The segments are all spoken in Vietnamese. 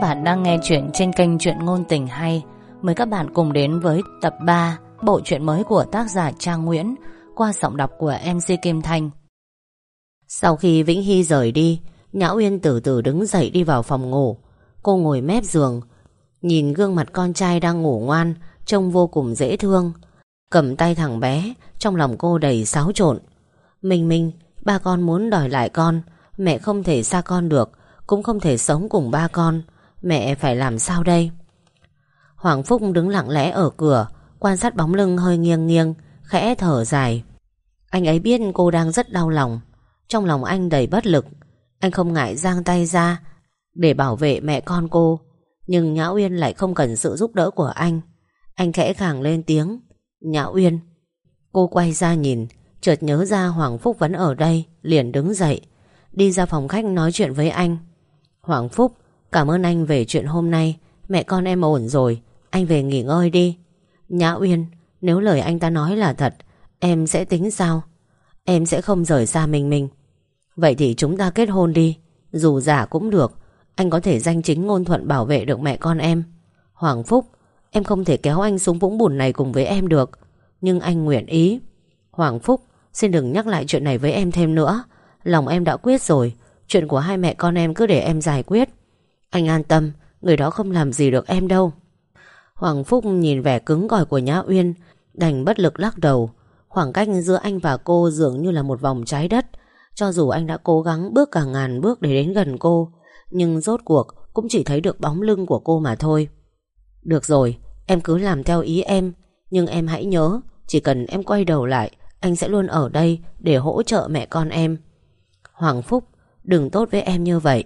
Các bạn đang nghe chuyện trên kênh Chuyện Ngôn Tình Hay. Mời các bạn cùng đến với tập 3 Bộ truyện mới của tác giả Trang Nguyễn, Qua giọng đọc của MC Kim Thanh. Sau khi Vĩnh Hy rời đi, Nhã Uyên từ từ đứng dậy đi vào phòng ngủ. Cô ngồi mép giường, Nhìn gương mặt con trai đang ngủ ngoan, Trông vô cùng dễ thương. Cầm tay thằng bé, Trong lòng cô đầy xáo trộn. Minh Minh, Ba con muốn đòi lại con, Mẹ không thể xa con được, Cũng không thể sống cùng ba con. Mẹ phải làm sao đây? Hoàng Phúc đứng lặng lẽ ở cửa, Quan sát bóng lưng hơi nghiêng nghiêng, Khẽ thở dài. Anh ấy biết cô đang rất đau lòng. Trong lòng anh đầy bất lực. Anh không ngại giang tay ra Để bảo vệ mẹ con cô. Nhưng Nhã Uyên lại không cần sự giúp đỡ của anh. Anh khẽ khàng lên tiếng. Nhã Uyên. Cô quay ra nhìn, Chợt nhớ ra Hoàng Phúc vẫn ở đây, Liền đứng dậy. Đi ra phòng khách nói chuyện với anh. Hoàng Phúc Cảm ơn anh về chuyện hôm nay. Mẹ con em ổn rồi. Anh về nghỉ ngơi đi. Nhã Uyên, Nếu lời anh ta nói là thật, Em sẽ tính sao? Em sẽ không rời xa mình mình. Vậy thì chúng ta kết hôn đi. Dù giả cũng được. Anh có thể danh chính ngôn thuận bảo vệ được mẹ con em. Hoàng Phúc, Em không thể kéo anh xuống vũng bùn này cùng với em được. Nhưng anh nguyện ý. Hoàng Phúc, Xin đừng nhắc lại chuyện này với em thêm nữa. Lòng em đã quyết rồi. Chuyện của hai mẹ con em cứ để em giải quyết. Anh an tâm Người đó không làm gì được em đâu. Hoàng Phúc nhìn vẻ cứng cỏi của Nhã Uyên Đành bất lực lắc đầu. Khoảng cách giữa anh và cô dường như là một vòng trái đất. Cho dù anh đã cố gắng bước cả ngàn bước để đến gần cô Nhưng rốt cuộc cũng chỉ thấy được bóng lưng của cô mà thôi. Được rồi, em cứ làm theo ý em Nhưng em hãy nhớ Chỉ cần em quay đầu lại Anh sẽ luôn ở đây để hỗ trợ mẹ con em. Hoàng Phúc Đừng tốt với em như vậy.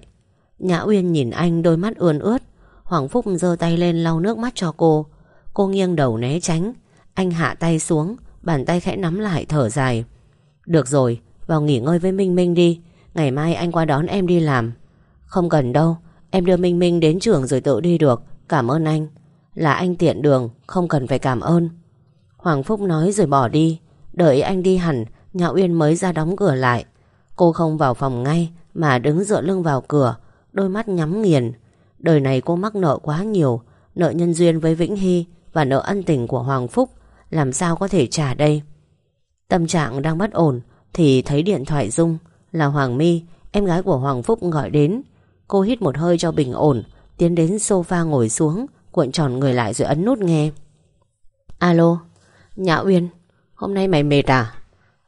Nhã Uyên nhìn anh đôi mắt ươn ướt. Hoàng Phúc giơ tay lên lau nước mắt cho cô. Cô nghiêng đầu né tránh. Anh hạ tay xuống Bàn tay khẽ nắm lại thở dài. Được rồi, vào nghỉ ngơi với Minh Minh đi. Ngày mai anh qua đón em đi làm. Không cần đâu Em đưa Minh Minh đến trường rồi tự đi được. Cảm ơn anh. Là anh tiện đường, không cần phải cảm ơn. Hoàng Phúc nói rồi bỏ đi. Đợi anh đi hẳn Nhã Uyên mới ra đóng cửa lại. Cô không vào phòng ngay Mà đứng dựa lưng vào cửa. Đôi mắt nhắm nghiền. Đời này cô mắc nợ quá nhiều, Nợ nhân duyên với Vĩnh Hy Và nợ ân tình của Hoàng Phúc, Làm sao có thể trả đây? Tâm trạng đang bất ổn Thì thấy điện thoại rung, Là Hoàng My, Em gái của Hoàng Phúc gọi đến. Cô hít một hơi cho bình ổn, Tiến đến sofa ngồi xuống, Cuộn tròn người lại rồi ấn nút nghe. Alo, Nhã Uyên, Hôm nay mày mệt à?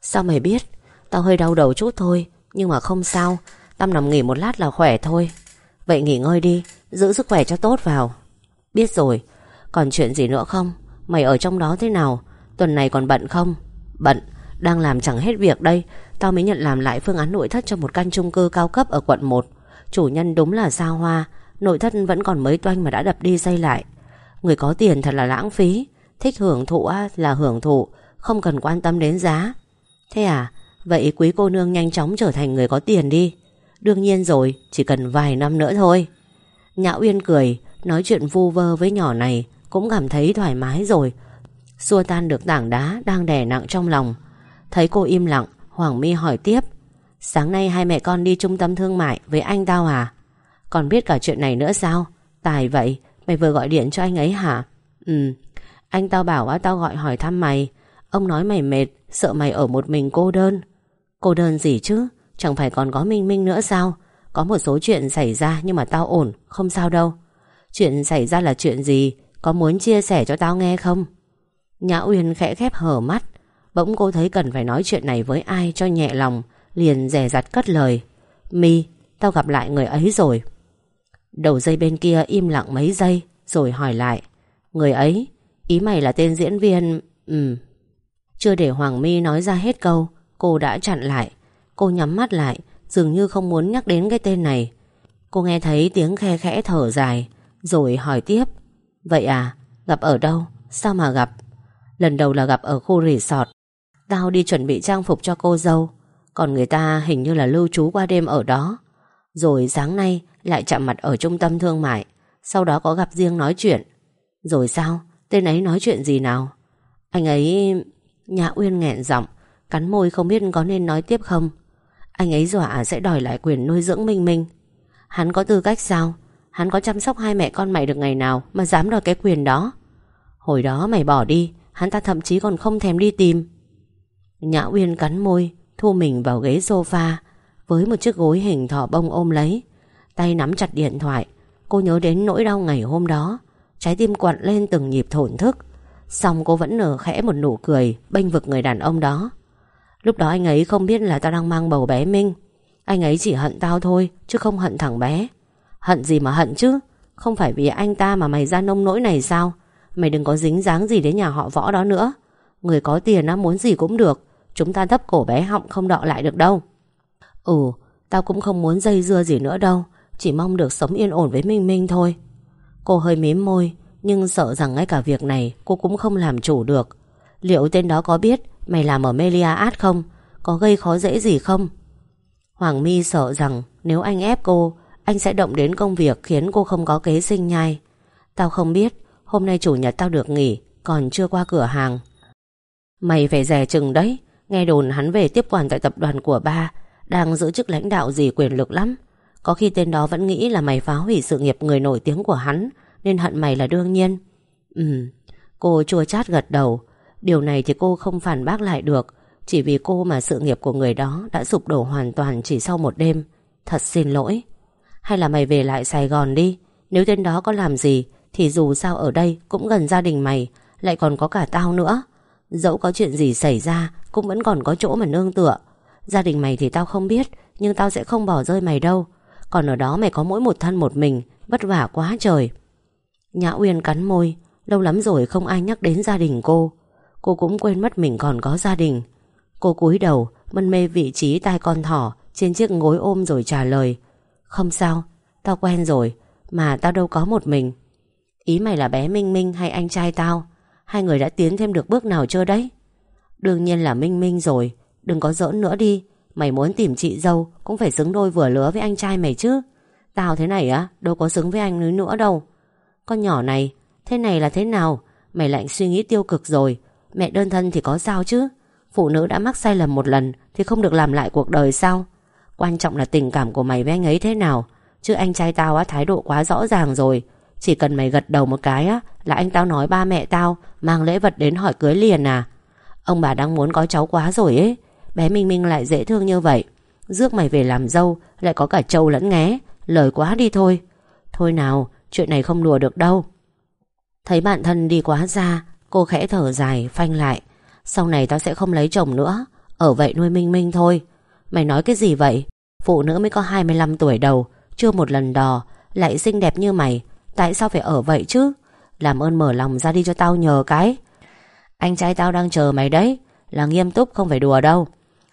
Sao mày biết? Tao hơi đau đầu chút thôi, Nhưng mà không sao tâm nằm nghỉ một lát là khỏe thôi. Vậy nghỉ ngơi đi, Giữ sức khỏe cho tốt vào. Biết rồi. Còn chuyện gì nữa không? Mày ở trong đó thế nào? Tuần này còn bận không? Bận. Đang làm chẳng hết việc đây. Tao mới nhận làm lại phương án nội thất cho một căn chung cư cao cấp ở quận 1 Chủ nhân đúng là xa hoa. Nội thất vẫn còn mới toanh mà đã đập đi xây lại. Người có tiền thật là lãng phí. Thích hưởng thụ là hưởng thụ. Không cần quan tâm đến giá. Thế à? Vậy quý cô nương nhanh chóng trở thành người có tiền đi. Đương nhiên rồi, Chỉ cần vài năm nữa thôi. Nhã Uyên cười, Nói chuyện vu vơ với nhỏ này, Cũng cảm thấy thoải mái rồi. Xua tan được tảng đá đang đè nặng trong lòng. Thấy cô im lặng, Hoàng My hỏi tiếp, Sáng nay hai mẹ con đi trung tâm thương mại Với anh tao à? Còn biết cả chuyện này nữa sao? Tài vậy, Mày vừa gọi điện cho anh ấy hả? Ừ Anh tao bảo á, tao gọi hỏi thăm mày. Ông nói mày mệt, Sợ mày ở một mình cô đơn. Cô đơn gì chứ? Chẳng phải còn có Minh Minh nữa sao? Có một số chuyện xảy ra nhưng mà tao ổn Không sao đâu. Chuyện xảy ra là chuyện gì? Có muốn chia sẻ cho tao nghe không? Nhã Uyên khẽ khép hở mắt. Bỗng cô thấy cần phải nói chuyện này với ai cho nhẹ lòng Liền rè rặt cất lời. Mi, tao gặp lại người ấy rồi. Đầu dây bên kia im lặng mấy giây Rồi hỏi lại. Người ấy, ý mày là tên diễn viên Ừ Chưa để Hoàng My nói ra hết câu Cô đã chặn lại. Cô nhắm mắt lại Dường như không muốn nhắc đến cái tên này. Cô nghe thấy tiếng khe khẽ thở dài Rồi hỏi tiếp. Vậy à, gặp ở đâu, sao mà gặp? Lần đầu là gặp ở khu resort. Tao đi chuẩn bị trang phục cho cô dâu. Còn người ta hình như là lưu trú qua đêm ở đó. Rồi sáng nay lại chạm mặt ở trung tâm thương mại. Sau đó có gặp riêng nói chuyện. Rồi sao? Tên ấy nói chuyện gì nào? Anh ấy Nhã Uyên nghẹn giọng Cắn môi không biết có nên nói tiếp không. Anh ấy dọa sẽ đòi lại quyền nuôi dưỡng Minh Minh. Hắn có tư cách sao? Hắn có chăm sóc hai mẹ con mày được ngày nào Mà dám đòi cái quyền đó? Hồi đó mày bỏ đi, Hắn ta thậm chí còn không thèm đi tìm. Nhã Uyên cắn môi, Thu mình vào ghế sofa, Với một chiếc gối hình thỏ bông ôm lấy, Tay nắm chặt điện thoại. Cô nhớ đến nỗi đau ngày hôm đó, Trái tim quặn lên từng nhịp thổn thức. Xong cô vẫn nở khẽ một nụ cười Bênh vực người đàn ông đó. Lúc đó anh ấy không biết là tao đang mang bầu bé Minh. Anh ấy chỉ hận tao thôi, Chứ không hận thằng bé. Hận gì mà hận chứ? Không phải vì anh ta mà mày ra nông nỗi này sao? Mày đừng có dính dáng gì đến nhà họ võ đó nữa. Người có tiền nó muốn gì cũng được. Chúng ta thấp cổ bé họng không đọ lại được đâu. Ừ Tao cũng không muốn dây dưa gì nữa đâu. Chỉ mong được sống yên ổn với Minh Minh thôi. Cô hơi mím môi, Nhưng sợ rằng ngay cả việc này Cô cũng không làm chủ được. Liệu tên đó có biết Mày làm ở Melia Art không? Có gây khó dễ gì không? Hoàng My sợ rằng nếu anh ép cô, Anh sẽ động đến công việc Khiến cô không có kế sinh nhai. Tao không biết, Hôm nay chủ nhật tao được nghỉ, Còn chưa qua cửa hàng. Mày phải rẻ chừng đấy, Nghe đồn hắn về tiếp quản tại tập đoàn của ba, Đang giữ chức lãnh đạo gì quyền lực lắm. Có khi tên đó vẫn nghĩ là mày phá hủy sự nghiệp người nổi tiếng của hắn, Nên hận mày là đương nhiên. Ừ Cô chua chát gật đầu. Điều này thì cô không phản bác lại được. Chỉ vì cô mà sự nghiệp của người đó Đã sụp đổ hoàn toàn chỉ sau một đêm. Thật xin lỗi. Hay là mày về lại Sài Gòn đi. Nếu tên đó có làm gì, Thì dù sao ở đây cũng gần gia đình mày, Lại còn có cả tao nữa. Dẫu có chuyện gì xảy ra, Cũng vẫn còn có chỗ mà nương tựa. Gia đình mày thì tao không biết, Nhưng tao sẽ không bỏ rơi mày đâu. Còn ở đó mày có mỗi một thân một mình, Vất vả quá trời. Nhã Uyên cắn môi, Lâu lắm rồi không ai nhắc đến gia đình cô. Cô cũng quên mất mình còn có gia đình. Cô cúi đầu Mân mê vị trí tai con thỏ Trên chiếc gối ôm rồi trả lời Không sao, tao quen rồi Mà tao đâu có một mình. Ý mày là bé Minh Minh hay anh trai tao? Hai người đã tiến thêm được bước nào chưa đấy? Đương nhiên là Minh Minh rồi Đừng có giỡn nữa đi Mày muốn tìm chị dâu Cũng phải xứng đôi vừa lứa với anh trai mày chứ. Tao thế này á Đâu có xứng với anh nữa đâu. Con nhỏ này Thế này là thế nào? Mày lại suy nghĩ tiêu cực rồi Mẹ đơn thân thì có sao chứ? Phụ nữ đã mắc sai lầm một lần Thì không được làm lại cuộc đời sao? Quan trọng là tình cảm của mày với anh ấy thế nào? Chứ anh trai tao á, thái độ quá rõ ràng rồi. Chỉ cần mày gật đầu một cái á, Là anh tao nói ba mẹ tao, Mang lễ vật đến hỏi cưới liền à? Ông bà đang muốn có cháu quá rồi ấy. Bé Minh Minh lại dễ thương như vậy. Rước mày về làm dâu, Lại có cả trâu lẫn nghé. Lời quá đi thôi. Thôi nào, chuyện này không đùa được đâu. Thấy bạn thân đi quá xa Cô khẽ thở dài, phanh lại. Sau này tao sẽ không lấy chồng nữa. Ở vậy nuôi Minh Minh thôi. Mày nói cái gì vậy? Phụ nữ mới có 25 tuổi đầu, Chưa một lần đò, Lại xinh đẹp như mày. Tại sao phải ở vậy chứ? Làm ơn mở lòng ra đi cho tao nhờ cái. Anh trai tao đang chờ mày đấy. Là nghiêm túc, không phải đùa đâu.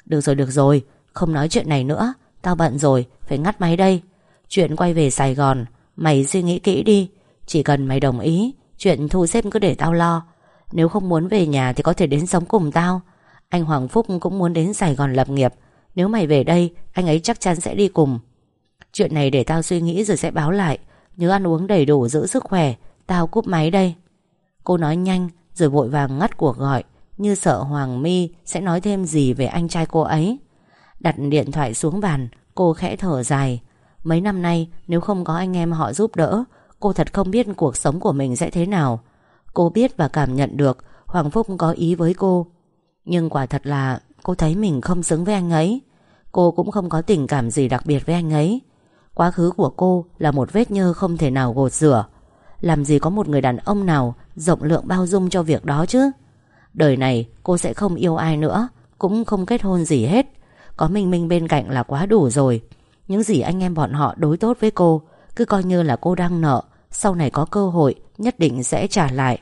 Được rồi được rồi. Không nói chuyện này nữa. Tao bận rồi, Phải ngắt máy đây. Chuyện quay về Sài Gòn, Mày suy nghĩ kỹ đi. Chỉ cần mày đồng ý, Chuyện thu xếp cứ để tao lo. Nếu không muốn về nhà thì có thể đến sống cùng tao. Anh Hoàng Phúc cũng muốn đến Sài Gòn lập nghiệp. Nếu mày về đây, Anh ấy chắc chắn sẽ đi cùng. Chuyện này để tao suy nghĩ rồi sẽ báo lại. Nhớ ăn uống đầy đủ, giữ sức khỏe. Tao cúp máy đây. Cô nói nhanh, rồi vội vàng ngắt cuộc gọi. Như sợ Hoàng My sẽ nói thêm gì về anh trai cô ấy. Đặt điện thoại xuống bàn, Cô khẽ thở dài. Mấy năm nay, nếu không có anh em họ giúp đỡ, Cô thật không biết cuộc sống của mình sẽ thế nào. Cô biết và cảm nhận được Hoàng Phúc có ý với cô. Nhưng quả thật là Cô thấy mình không xứng với anh ấy. Cô cũng không có tình cảm gì đặc biệt với anh ấy. Quá khứ của cô là một vết nhơ không thể nào gột rửa. Làm gì có một người đàn ông nào Rộng lượng bao dung cho việc đó chứ? Đời này cô sẽ không yêu ai nữa, Cũng không kết hôn gì hết. Có Minh Minh bên cạnh là quá đủ rồi. Những gì anh em bọn họ đối tốt với cô, Cứ coi như là cô đang nợ. Sau này có cơ hội, Nhất định sẽ trả lại.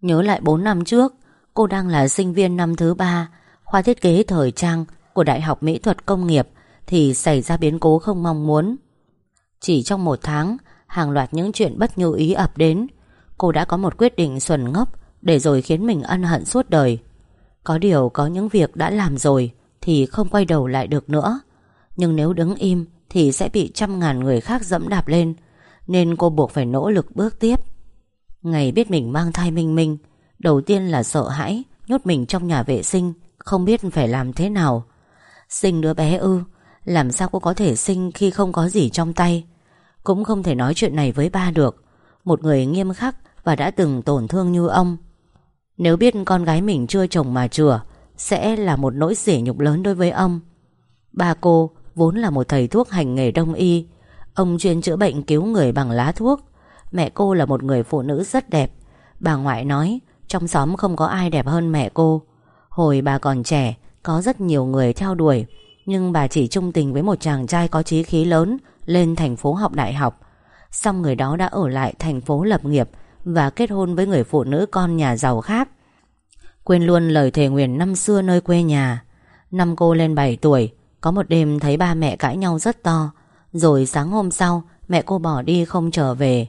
Nhớ lại 4 năm trước, Cô đang là sinh viên năm thứ ba. Khoa thiết kế thời trang Của Đại học Mỹ thuật Công nghiệp Thì xảy ra biến cố không mong muốn. Chỉ trong một tháng, Hàng loạt những chuyện bất như ý ập đến. Cô đã có một quyết định xuẩn ngốc Để rồi khiến mình ân hận suốt đời. Có điều có những việc đã làm rồi Thì không quay đầu lại được nữa. Nhưng nếu đứng im Thì sẽ bị trăm ngàn người khác dẫm đạp lên. Nên cô buộc phải nỗ lực bước tiếp. Ngày biết mình mang thai minh minh, Đầu tiên là sợ hãi, Nhốt mình trong nhà vệ sinh, Không biết phải làm thế nào. Sinh đứa bé ư, Làm sao cô có thể sinh khi không có gì trong tay? Cũng không thể nói chuyện này với ba được. Một người nghiêm khắc Và đã từng tổn thương như ông. Nếu biết con gái mình chưa chồng mà chừa, Sẽ là một nỗi sỉ nhục lớn đối với ông. Ba cô vốn là một thầy thuốc hành nghề đông y Ông chuyên chữa bệnh cứu người bằng lá thuốc. Mẹ cô là một người phụ nữ rất đẹp. Bà ngoại nói, Trong xóm không có ai đẹp hơn mẹ cô. Hồi bà còn trẻ, Có rất nhiều người theo đuổi. Nhưng bà chỉ trung tình với một chàng trai có trí khí lớn, Lên thành phố học đại học. Xong người đó đã ở lại thành phố lập nghiệp Và kết hôn với người phụ nữ con nhà giàu khác. Quên luôn lời thề nguyền năm xưa nơi quê nhà. Năm cô lên 7 tuổi, Có một đêm thấy ba mẹ cãi nhau rất to. Rồi sáng hôm sau Mẹ cô bỏ đi không trở về.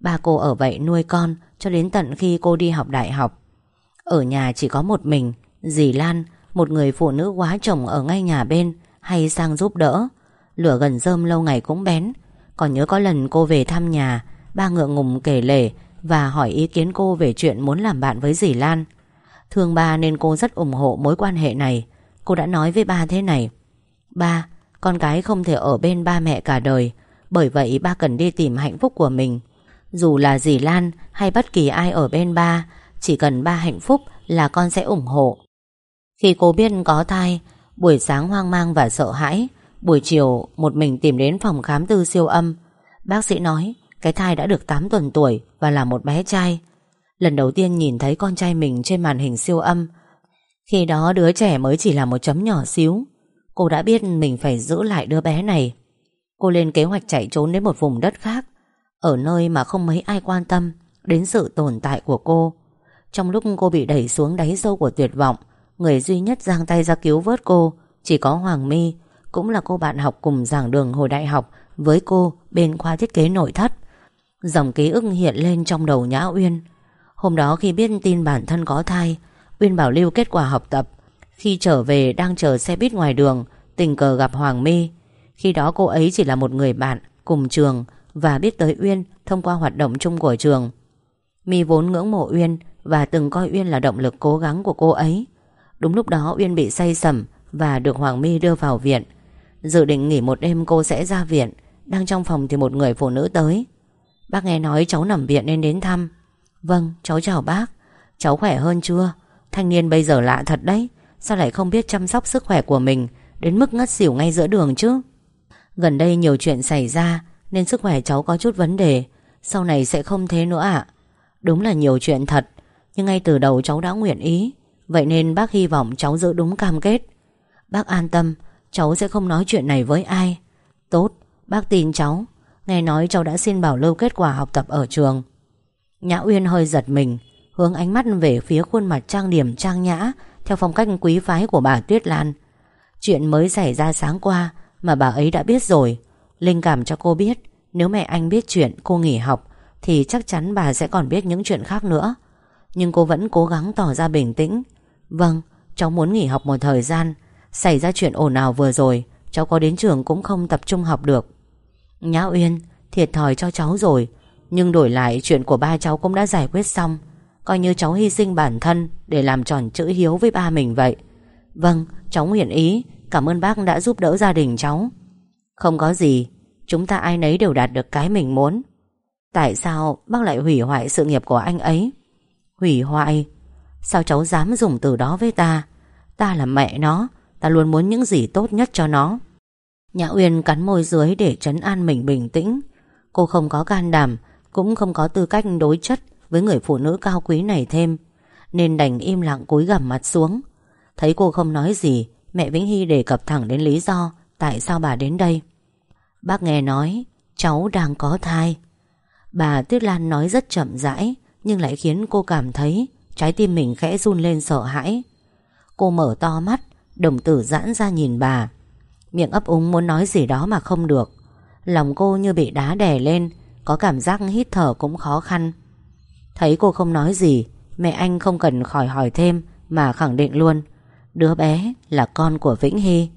Ba cô ở vậy nuôi con Cho đến tận khi cô đi học đại học. Ở nhà chỉ có một mình Dì Lan Một người phụ nữ quá chồng ở ngay nhà bên Hay sang giúp đỡ. Lửa gần rơm lâu ngày cũng bén. Còn nhớ có lần cô về thăm nhà Ba ngượng ngùng kể lể Và hỏi ý kiến cô về chuyện muốn làm bạn với dì Lan. Thương ba nên cô rất ủng hộ mối quan hệ này. Cô đã nói với ba thế này Ba, con gái không thể ở bên ba mẹ cả đời. Bởi vậy ba cần đi tìm hạnh phúc của mình. Dù là dì Lan hay bất kỳ ai ở bên ba, Chỉ cần ba hạnh phúc là con sẽ ủng hộ. Khi cô biết có thai, Buổi sáng hoang mang và sợ hãi, Buổi chiều một mình tìm đến phòng khám tư siêu âm, Bác sĩ nói Cái thai đã được 8 tuần tuổi Và là một bé trai. Lần đầu tiên nhìn thấy con trai mình trên màn hình siêu âm. Khi đó đứa trẻ mới chỉ là một chấm nhỏ xíu. Cô đã biết mình phải giữ lại đứa bé này. Cô lên kế hoạch chạy trốn đến một vùng đất khác, Ở nơi mà không mấy ai quan tâm Đến sự tồn tại của cô. Trong lúc cô bị đẩy xuống đáy sâu của tuyệt vọng, Người duy nhất giang tay ra cứu vớt cô Chỉ có Hoàng My, Cũng là cô bạn học cùng giảng đường hồi đại học Với cô bên khoa thiết kế nội thất. Dòng ký ức hiện lên trong đầu Nhã Uyên. Hôm đó khi biết tin bản thân có thai, Uyên bảo lưu kết quả học tập khi trở về đang chờ xe buýt ngoài đường, Tình cờ gặp Hoàng My. Khi đó cô ấy chỉ là một người bạn Cùng trường Và biết tới Uyên thông qua hoạt động chung của trường. My vốn ngưỡng mộ Uyên Và từng coi Uyên là động lực cố gắng của cô ấy. Đúng lúc đó Uyên bị say sẩm Và được Hoàng My đưa vào viện. Dự định nghỉ một đêm cô sẽ ra viện, Đang trong phòng thì một người phụ nữ tới. Bác nghe nói cháu nằm viện nên đến thăm. Vâng cháu chào bác. Cháu khỏe hơn chưa? Thanh niên bây giờ lạ thật đấy. Sao lại không biết chăm sóc sức khỏe của mình Đến mức ngất xỉu ngay giữa đường chứ? Gần đây nhiều chuyện xảy ra Nên sức khỏe cháu có chút vấn đề. Sau này sẽ không thế nữa ạ. Đúng là nhiều chuyện thật Nhưng ngay từ đầu cháu đã nguyện ý. Vậy nên bác hy vọng cháu giữ đúng cam kết. Bác an tâm Cháu sẽ không nói chuyện này với ai. Tốt, bác tin cháu. Nghe nói cháu đã xin bảo lưu kết quả học tập ở trường. Nhã Uyên hơi giật mình Hướng ánh mắt về phía khuôn mặt trang điểm trang nhã theo phong cách quý phái của bà Tuyết Lan, Chuyện mới xảy ra sáng qua Mà bà ấy đã biết rồi. Linh cảm cho cô biết, Nếu mẹ anh biết chuyện cô nghỉ học, Thì chắc chắn bà sẽ còn biết những chuyện khác nữa. Nhưng cô vẫn cố gắng tỏ ra bình tĩnh. Vâng Cháu muốn nghỉ học một thời gian. Xảy ra chuyện ồn ào vừa rồi, Cháu có đến trường cũng không tập trung học được. Nhã Uyên Thiệt thòi cho cháu rồi, Nhưng đổi lại chuyện của ba cháu cũng đã giải quyết xong. Coi như cháu hy sinh bản thân Để làm tròn chữ hiếu với ba mình vậy. Vâng cháu nguyện ý. Cảm ơn bác đã giúp đỡ gia đình cháu. Không có gì. Chúng ta ai nấy đều đạt được cái mình muốn. Tại sao bác lại hủy hoại sự nghiệp của anh ấy? Hủy hoại? Sao cháu dám dùng từ đó với ta? Ta là mẹ nó. Ta luôn muốn những gì tốt nhất cho nó. Nhã Uyên cắn môi dưới để trấn an mình bình tĩnh. Cô không có can đảm, Cũng không có tư cách đối chất với người phụ nữ cao quý này thêm, Nên đành im lặng cúi gằm mặt xuống. Thấy cô không nói gì, Mẹ Vĩnh Hy đề cập thẳng đến lý do Tại sao bà đến đây. Bác nghe nói, Cháu đang có thai. Bà Tuyết Lan nói rất chậm rãi, Nhưng lại khiến cô cảm thấy Trái tim mình khẽ run lên sợ hãi. Cô mở to mắt, Đồng tử giãn ra nhìn bà. Miệng ấp úng muốn nói gì đó mà không được. Lòng cô như bị đá đè lên, Có cảm giác hít thở cũng khó khăn. Thấy cô không nói gì, Mẹ anh không cần khỏi hỏi thêm Mà khẳng định luôn, Đứa bé là con của Vĩnh Hy.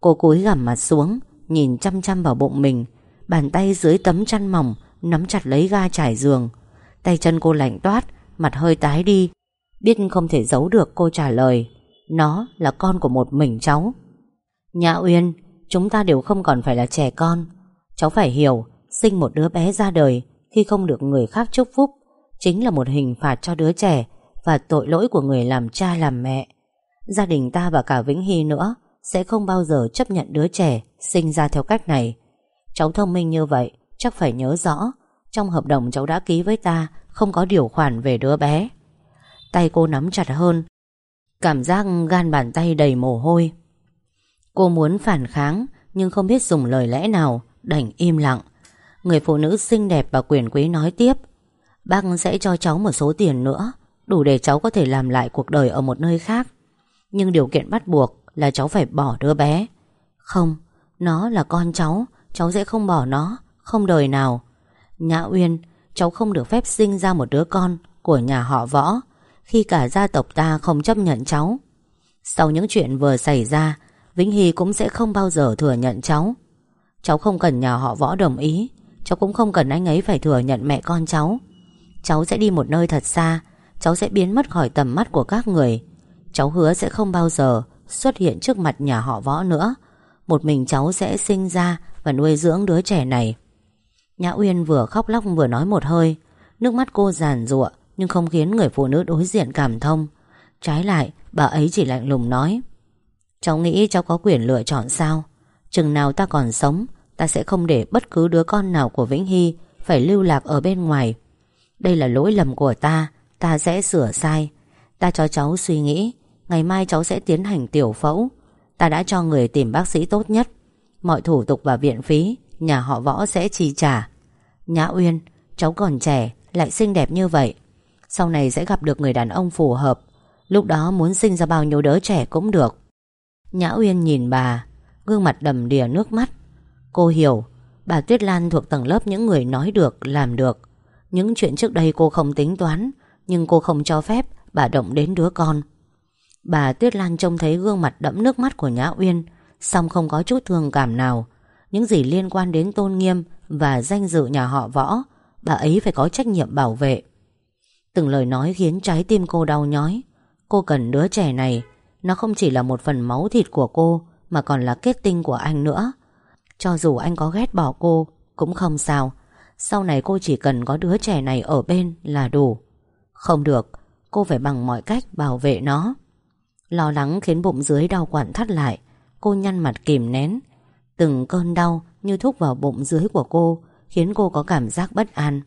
Cô cúi gằm mặt xuống, Nhìn chăm chăm vào bụng mình, Bàn tay dưới tấm chăn mỏng Nắm chặt lấy ga trải giường. Tay chân cô lạnh toát, Mặt hơi tái đi, Biết không thể giấu được cô trả lời, Nó là con của một mình cháu. Nhã Uyên, Chúng ta đều không còn phải là trẻ con. Cháu phải hiểu, Sinh một đứa bé ra đời Khi không được người khác chúc phúc Chính là một hình phạt cho đứa trẻ Và tội lỗi của người làm cha làm mẹ. Gia đình ta và cả Vĩnh Hy nữa Sẽ không bao giờ chấp nhận đứa trẻ Sinh ra theo cách này. Cháu thông minh như vậy, Chắc phải nhớ rõ, Trong hợp đồng cháu đã ký với ta, Không có điều khoản về đứa bé. Tay cô nắm chặt hơn, Cảm giác gan bàn tay đầy mồ hôi. Cô muốn phản kháng, Nhưng không biết dùng lời lẽ nào, Đành im lặng. Người phụ nữ xinh đẹp và quyền quý nói tiếp Bác sẽ cho cháu một số tiền nữa Đủ để cháu có thể làm lại cuộc đời ở một nơi khác. Nhưng điều kiện bắt buộc Là cháu phải bỏ đứa bé. Không, nó là con cháu Cháu sẽ không bỏ nó Không đời nào. Nhã Uyên, cháu không được phép sinh ra một đứa con Của nhà họ võ Khi cả gia tộc ta không chấp nhận cháu. Sau những chuyện vừa xảy ra Vĩnh Hy cũng sẽ không bao giờ thừa nhận cháu. Cháu không cần nhà họ võ đồng ý Cháu cũng không cần anh ấy phải thừa nhận mẹ con cháu. Cháu sẽ đi một nơi thật xa. Cháu sẽ biến mất khỏi tầm mắt của các người. Cháu hứa sẽ không bao giờ Xuất hiện trước mặt nhà họ võ nữa. Một mình cháu sẽ sinh ra Và nuôi dưỡng đứa trẻ này. Nhã Uyên vừa khóc lóc vừa nói một hơi. Nước mắt cô giàn giụa, Nhưng không khiến người phụ nữ đối diện cảm thông. Trái lại, bà ấy chỉ lạnh lùng nói, Cháu nghĩ cháu có quyền lựa chọn sao? Chừng nào ta còn sống, Ta sẽ không để bất cứ đứa con nào của Vĩnh Hy Phải lưu lạc ở bên ngoài. Đây là lỗi lầm của ta Ta sẽ sửa sai. Ta cho cháu suy nghĩ Ngày mai cháu sẽ tiến hành tiểu phẫu. Ta đã cho người tìm bác sĩ tốt nhất. Mọi thủ tục và viện phí Nhà họ võ sẽ chi trả. Nhã Uyên Cháu còn trẻ Lại xinh đẹp như vậy. Sau này sẽ gặp được người đàn ông phù hợp. Lúc đó muốn sinh ra bao nhiêu đứa trẻ cũng được. Nhã Uyên nhìn bà Gương mặt đầm đìa nước mắt. Cô hiểu Bà Tuyết Lan thuộc tầng lớp những người nói được, làm được. Những chuyện trước đây cô không tính toán, Nhưng cô không cho phép bà động đến đứa con. Bà Tuyết Lan trông thấy gương mặt đẫm nước mắt của Nhã Uyên Xong không có chút thương cảm nào. Những gì liên quan đến tôn nghiêm Và danh dự nhà họ võ, Bà ấy phải có trách nhiệm bảo vệ. Từng lời nói khiến trái tim cô đau nhói. Cô cần đứa trẻ này, Nó không chỉ là một phần máu thịt của cô, Mà còn là kết tinh của anh nữa. Cho dù anh có ghét bỏ cô, Cũng không sao. Sau này cô chỉ cần có đứa trẻ này ở bên là đủ. Không được, Cô phải bằng mọi cách bảo vệ nó. Lo lắng khiến bụng dưới đau quặn thắt lại, Cô nhăn mặt kìm nén. Từng cơn đau như thúc vào bụng dưới của cô, Khiến cô có cảm giác bất an.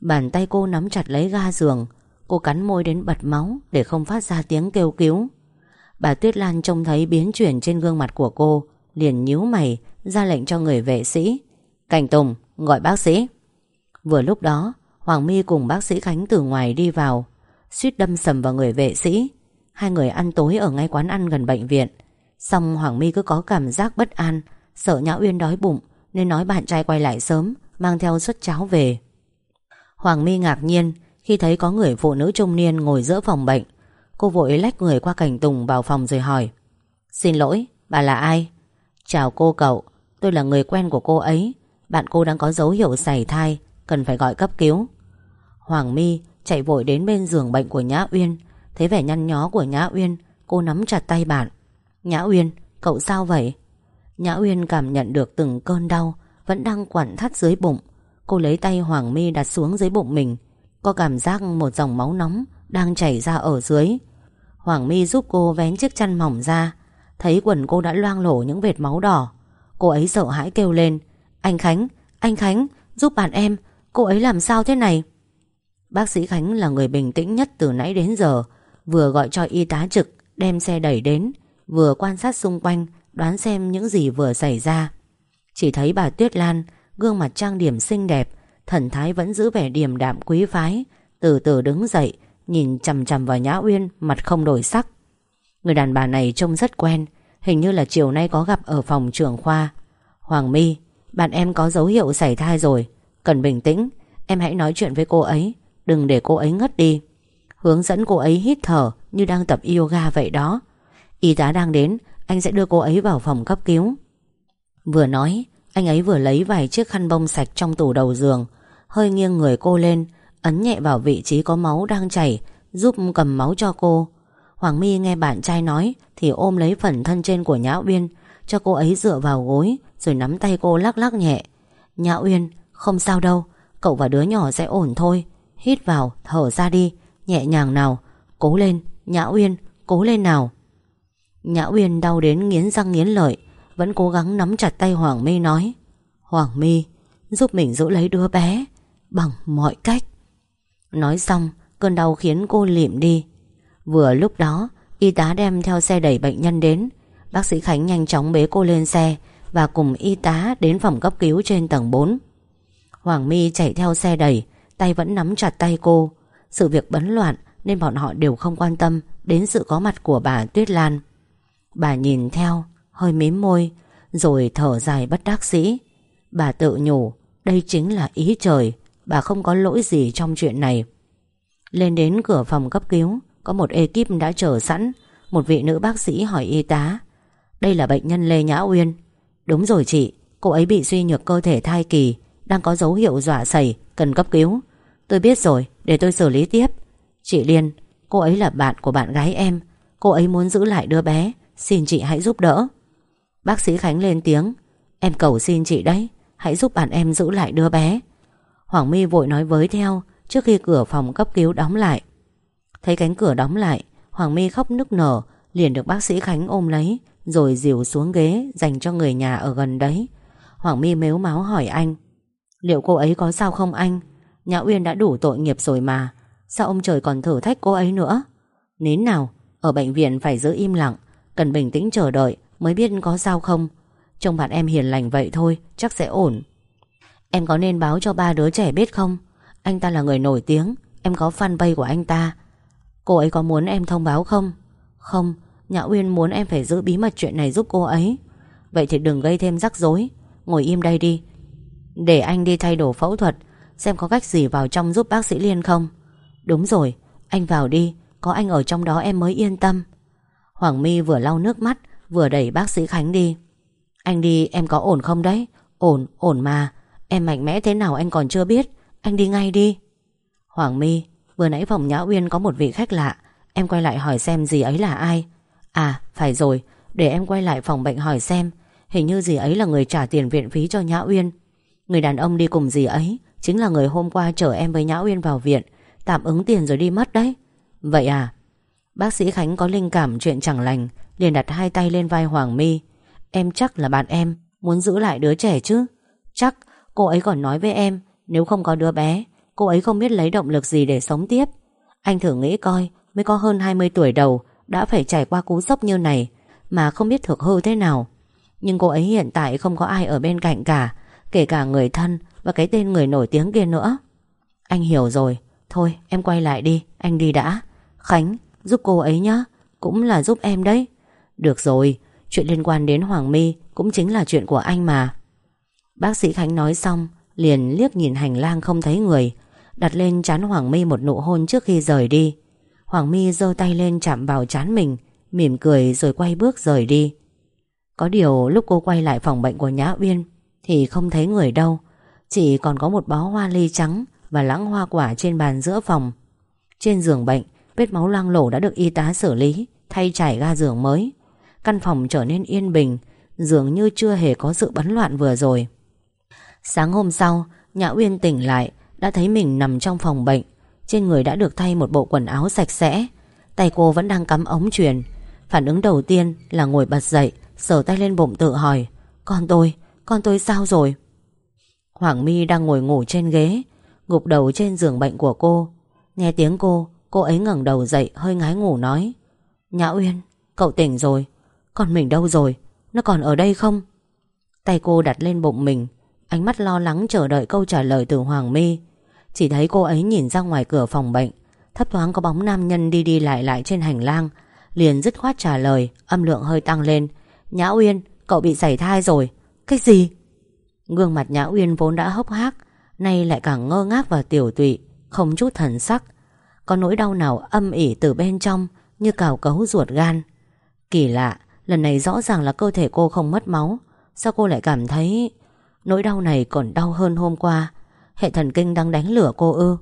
Bàn tay cô nắm chặt lấy ga giường, Cô cắn môi đến bật máu Để không phát ra tiếng kêu cứu. Bà Tuyết Lan trông thấy biến chuyển trên gương mặt của cô, Liền nhíu mày, ra lệnh cho người vệ sĩ. Cảnh Tùng, gọi bác sĩ. Vừa lúc đó Hoàng My cùng bác sĩ Khánh từ ngoài đi vào suýt đâm sầm vào người vệ sĩ. Hai người ăn tối ở ngay quán ăn gần bệnh viện. Xong Hoàng My cứ có cảm giác bất an Sợ Nhã Uyên đói bụng Nên nói bạn trai quay lại sớm Mang theo suất cháo về. Hoàng My ngạc nhiên Khi thấy có người phụ nữ trung niên ngồi giữa phòng bệnh. Cô vội lách người qua cảnh Tùng vào phòng rồi hỏi Xin lỗi, bà là ai? Chào cô cậu Tôi là người quen của cô ấy. Bạn cô đang có dấu hiệu sảy thai Cần phải gọi cấp cứu. Hoàng My chạy vội đến bên giường bệnh của Nhã Uyên Thấy vẻ nhăn nhó của Nhã Uyên Cô nắm chặt tay bạn. Nhã Uyên, cậu sao vậy? Nhã Uyên cảm nhận được từng cơn đau Vẫn đang quặn thắt dưới bụng. Cô lấy tay Hoàng My đặt xuống dưới bụng mình Có cảm giác một dòng máu nóng Đang chảy ra ở dưới. Hoàng My giúp cô vén chiếc chăn mỏng ra Thấy quần cô đã loang lổ những vệt máu đỏ. Cô ấy sợ hãi kêu lên Anh Khánh, anh Khánh Giúp bạn em, cô ấy làm sao thế này? Bác sĩ Khánh là người bình tĩnh nhất từ nãy đến giờ, Vừa gọi cho y tá trực, Đem xe đẩy đến, Vừa quan sát xung quanh, Đoán xem những gì vừa xảy ra. Chỉ thấy bà Tuyết Lan, Gương mặt trang điểm xinh đẹp, Thần thái vẫn giữ vẻ điềm đạm quý phái, Từ từ đứng dậy, Nhìn chằm chằm vào Nhã Uyên, Mặt không đổi sắc. Người đàn bà này trông rất quen, Hình như là chiều nay có gặp ở phòng trưởng khoa. Hoàng My, Bạn em có dấu hiệu xảy thai rồi. Cần bình tĩnh, Em hãy nói chuyện với cô ấy, Đừng để cô ấy ngất đi. Hướng dẫn cô ấy hít thở như đang tập yoga vậy đó. Y tá đang đến, Anh sẽ đưa cô ấy vào phòng cấp cứu. Vừa nói, Anh ấy vừa lấy vài chiếc khăn bông sạch trong tủ đầu giường. Hơi nghiêng người cô lên, Ấn nhẹ vào vị trí có máu đang chảy, Giúp cầm máu cho cô. Hoàng My nghe bạn trai nói Thì ôm lấy phần thân trên của Nhã Uyên, Cho cô ấy dựa vào gối, Rồi nắm tay cô lắc lắc nhẹ. Nhã Uyên không sao đâu Cậu và đứa nhỏ sẽ ổn thôi. Hít vào, thở ra đi Nhẹ nhàng nào. Cố lên, Nhã Uyên, cố lên nào. Nhã Uyên đau đến nghiến răng nghiến lợi Vẫn cố gắng nắm chặt tay Hoàng My nói Hoàng My Giúp mình giữ lấy đứa bé Bằng mọi cách. Nói xong cơn đau khiến cô lịm đi. Vừa lúc đó Y tá đem theo xe đẩy bệnh nhân đến. Bác sĩ Khánh nhanh chóng bế cô lên xe Và cùng y tá đến phòng cấp cứu trên tầng 4 Hoàng My chạy theo xe đẩy, Tay vẫn nắm chặt tay cô. Sự việc bấn loạn Nên bọn họ đều không quan tâm Đến sự có mặt của bà Tuyết Lan. Bà nhìn theo, Hơi mím môi, Rồi thở dài bất đắc sĩ. Bà tự nhủ, Đây chính là ý trời, Bà không có lỗi gì trong chuyện này. Lên đến cửa phòng cấp cứu, Có một ekip đã chờ sẵn. Một vị nữ bác sĩ hỏi y tá, Đây là bệnh nhân Lê Nhã Uyên. Đúng rồi chị, Cô ấy bị suy nhược cơ thể thai kỳ đang có dấu hiệu dọa sẩy, Cần cấp cứu. Tôi biết rồi, Để tôi xử lý tiếp. Chị Liên, Cô ấy là bạn của bạn gái em. Cô ấy muốn giữ lại đứa bé. Xin chị hãy giúp đỡ. Bác sĩ Khánh lên tiếng. Em cầu xin chị đấy, Hãy giúp bạn em giữ lại đứa bé. Hoàng My vội nói với theo, Trước khi cửa phòng cấp cứu đóng lại. Thấy cánh cửa đóng lại, Hoàng My khóc nức nở, Liền được bác sĩ Khánh ôm lấy, Rồi dìu xuống ghế dành cho người nhà ở gần đấy. Hoàng My mếu máu hỏi anh Liệu cô ấy có sao không anh? Nhã Uyên đã đủ tội nghiệp rồi mà. Sao ông trời còn thử thách cô ấy nữa? Nín nào, Ở bệnh viện phải giữ im lặng, Cần bình tĩnh chờ đợi mới biết có sao không? Trông bạn em hiền lành vậy thôi, Chắc sẽ ổn. Em có nên báo cho ba đứa trẻ biết không? Anh ta là người nổi tiếng, Em có fanpage của anh ta. Cô ấy có muốn em thông báo không? Không, Nhã Uyên muốn em phải giữ bí mật chuyện này giúp cô ấy. Vậy thì đừng gây thêm rắc rối. Ngồi im đây đi để anh đi thay đồ phẫu thuật Xem có cách gì vào trong giúp bác sĩ Liên không. Đúng rồi Anh vào đi Có anh ở trong đó em mới yên tâm. Hoàng My vừa lau nước mắt Vừa đẩy bác sĩ Khánh đi. Anh đi em có ổn không đấy? Ổn, ổn mà. Em mạnh mẽ thế nào anh còn chưa biết. Anh đi ngay đi. Hoàng My Vừa nãy phòng Nhã Uyên có một vị khách lạ. Em quay lại hỏi xem gì ấy là ai. À phải rồi Để em quay lại phòng bệnh hỏi xem. Hình như gì ấy là người trả tiền viện phí cho Nhã Uyên. Người đàn ông đi cùng gì ấy Chính là người hôm qua chở em với Nhã Uyên vào viện. Tạm ứng tiền rồi đi mất đấy. Vậy à? Bác sĩ Khánh có linh cảm chuyện chẳng lành, liền đặt hai tay lên vai Hoàng My. Em chắc là bạn em, Muốn giữ lại đứa trẻ chứ? Chắc, cô ấy còn nói với em, Nếu không có đứa bé, Cô ấy không biết lấy động lực gì để sống tiếp. Anh thử nghĩ coi, Mới có hơn 20 tuổi đầu, Đã phải trải qua cú sốc như này, Mà không biết thực hư thế nào. Nhưng cô ấy hiện tại không có ai ở bên cạnh cả Kể cả người thân Và cái tên người nổi tiếng kia nữa. Anh hiểu rồi. Thôi, em quay lại đi. Anh đi đã. Khánh, giúp cô ấy nhé Cũng là giúp em đấy. Được rồi. Chuyện liên quan đến Hoàng My Cũng chính là chuyện của anh mà. Bác sĩ Khánh nói xong, Liền liếc nhìn hành lang không thấy người, Đặt lên chán Hoàng My một nụ hôn trước khi rời đi. Hoàng My giơ tay lên chạm vào chán mình, Mỉm cười rồi quay bước rời đi. Có điều lúc cô quay lại phòng bệnh của Nhã Uyên thì không thấy người đâu. Chỉ còn có một bó hoa ly trắng Và lãng hoa quả trên bàn giữa phòng. Trên giường bệnh Vết máu loang lổ đã được y tá xử lý Thay trải ga giường mới. Căn phòng trở nên yên bình Dường như chưa hề có sự bấn loạn vừa rồi. Sáng hôm sau Nhã Uyên tỉnh lại Đã thấy mình nằm trong phòng bệnh. Trên người đã được thay một bộ quần áo sạch sẽ. Tay cô vẫn đang cắm ống truyền. Phản ứng đầu tiên là ngồi bật dậy Sờ tay lên bụng tự hỏi Con tôi, con tôi sao rồi? Hoàng My đang ngồi ngủ trên ghế Gục đầu trên giường bệnh của cô. Nghe tiếng cô Cô ấy ngẩng đầu dậy hơi ngái ngủ nói Nhã Uyên, cậu tỉnh rồi. Còn mình đâu rồi, nó còn ở đây không? Tay cô đặt lên bụng mình Ánh mắt lo lắng chờ đợi câu trả lời từ Hoàng My Chỉ thấy cô ấy nhìn ra ngoài cửa phòng bệnh Thấp thoáng có bóng nam nhân đi đi lại lại trên hành lang Liền dứt khoát trả lời Âm lượng hơi tăng lên Nhã Uyên, cậu bị sảy thai rồi. Cái gì? Gương mặt Nhã Uyên vốn đã hốc hác Nay lại càng ngơ ngác và tiểu tụy Không chút thần sắc. Có nỗi đau nào âm ỉ từ bên trong Như cào cấu ruột gan? Kỳ lạ, lần này rõ ràng là cơ thể cô không mất máu. Sao cô lại cảm thấy Nỗi đau này còn đau hơn hôm qua? Hệ thần kinh đang đánh lửa cô ư?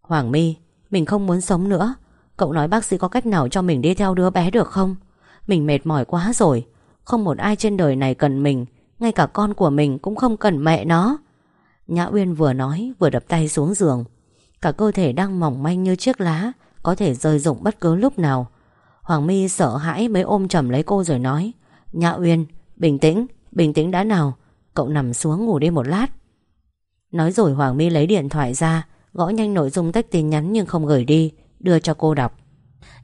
Hoàng My Mình không muốn sống nữa. Cậu nói bác sĩ có cách nào cho mình đi theo đứa bé được không? Mình mệt mỏi quá rồi. Không một ai trên đời này cần mình. Ngay cả con của mình cũng không cần mẹ nó. Nhã Uyên vừa nói vừa đập tay xuống giường. Cả cơ thể đang mỏng manh như chiếc lá Có thể rơi rụng bất cứ lúc nào. Hoàng My sợ hãi mới ôm chầm lấy cô rồi nói Nhã Uyên Bình tĩnh, bình tĩnh đã nào Cậu nằm xuống ngủ đi một lát. Nói rồi Hoàng My lấy điện thoại ra Gõ nhanh nội dung tách tin nhắn nhưng không gửi đi Đưa cho cô đọc.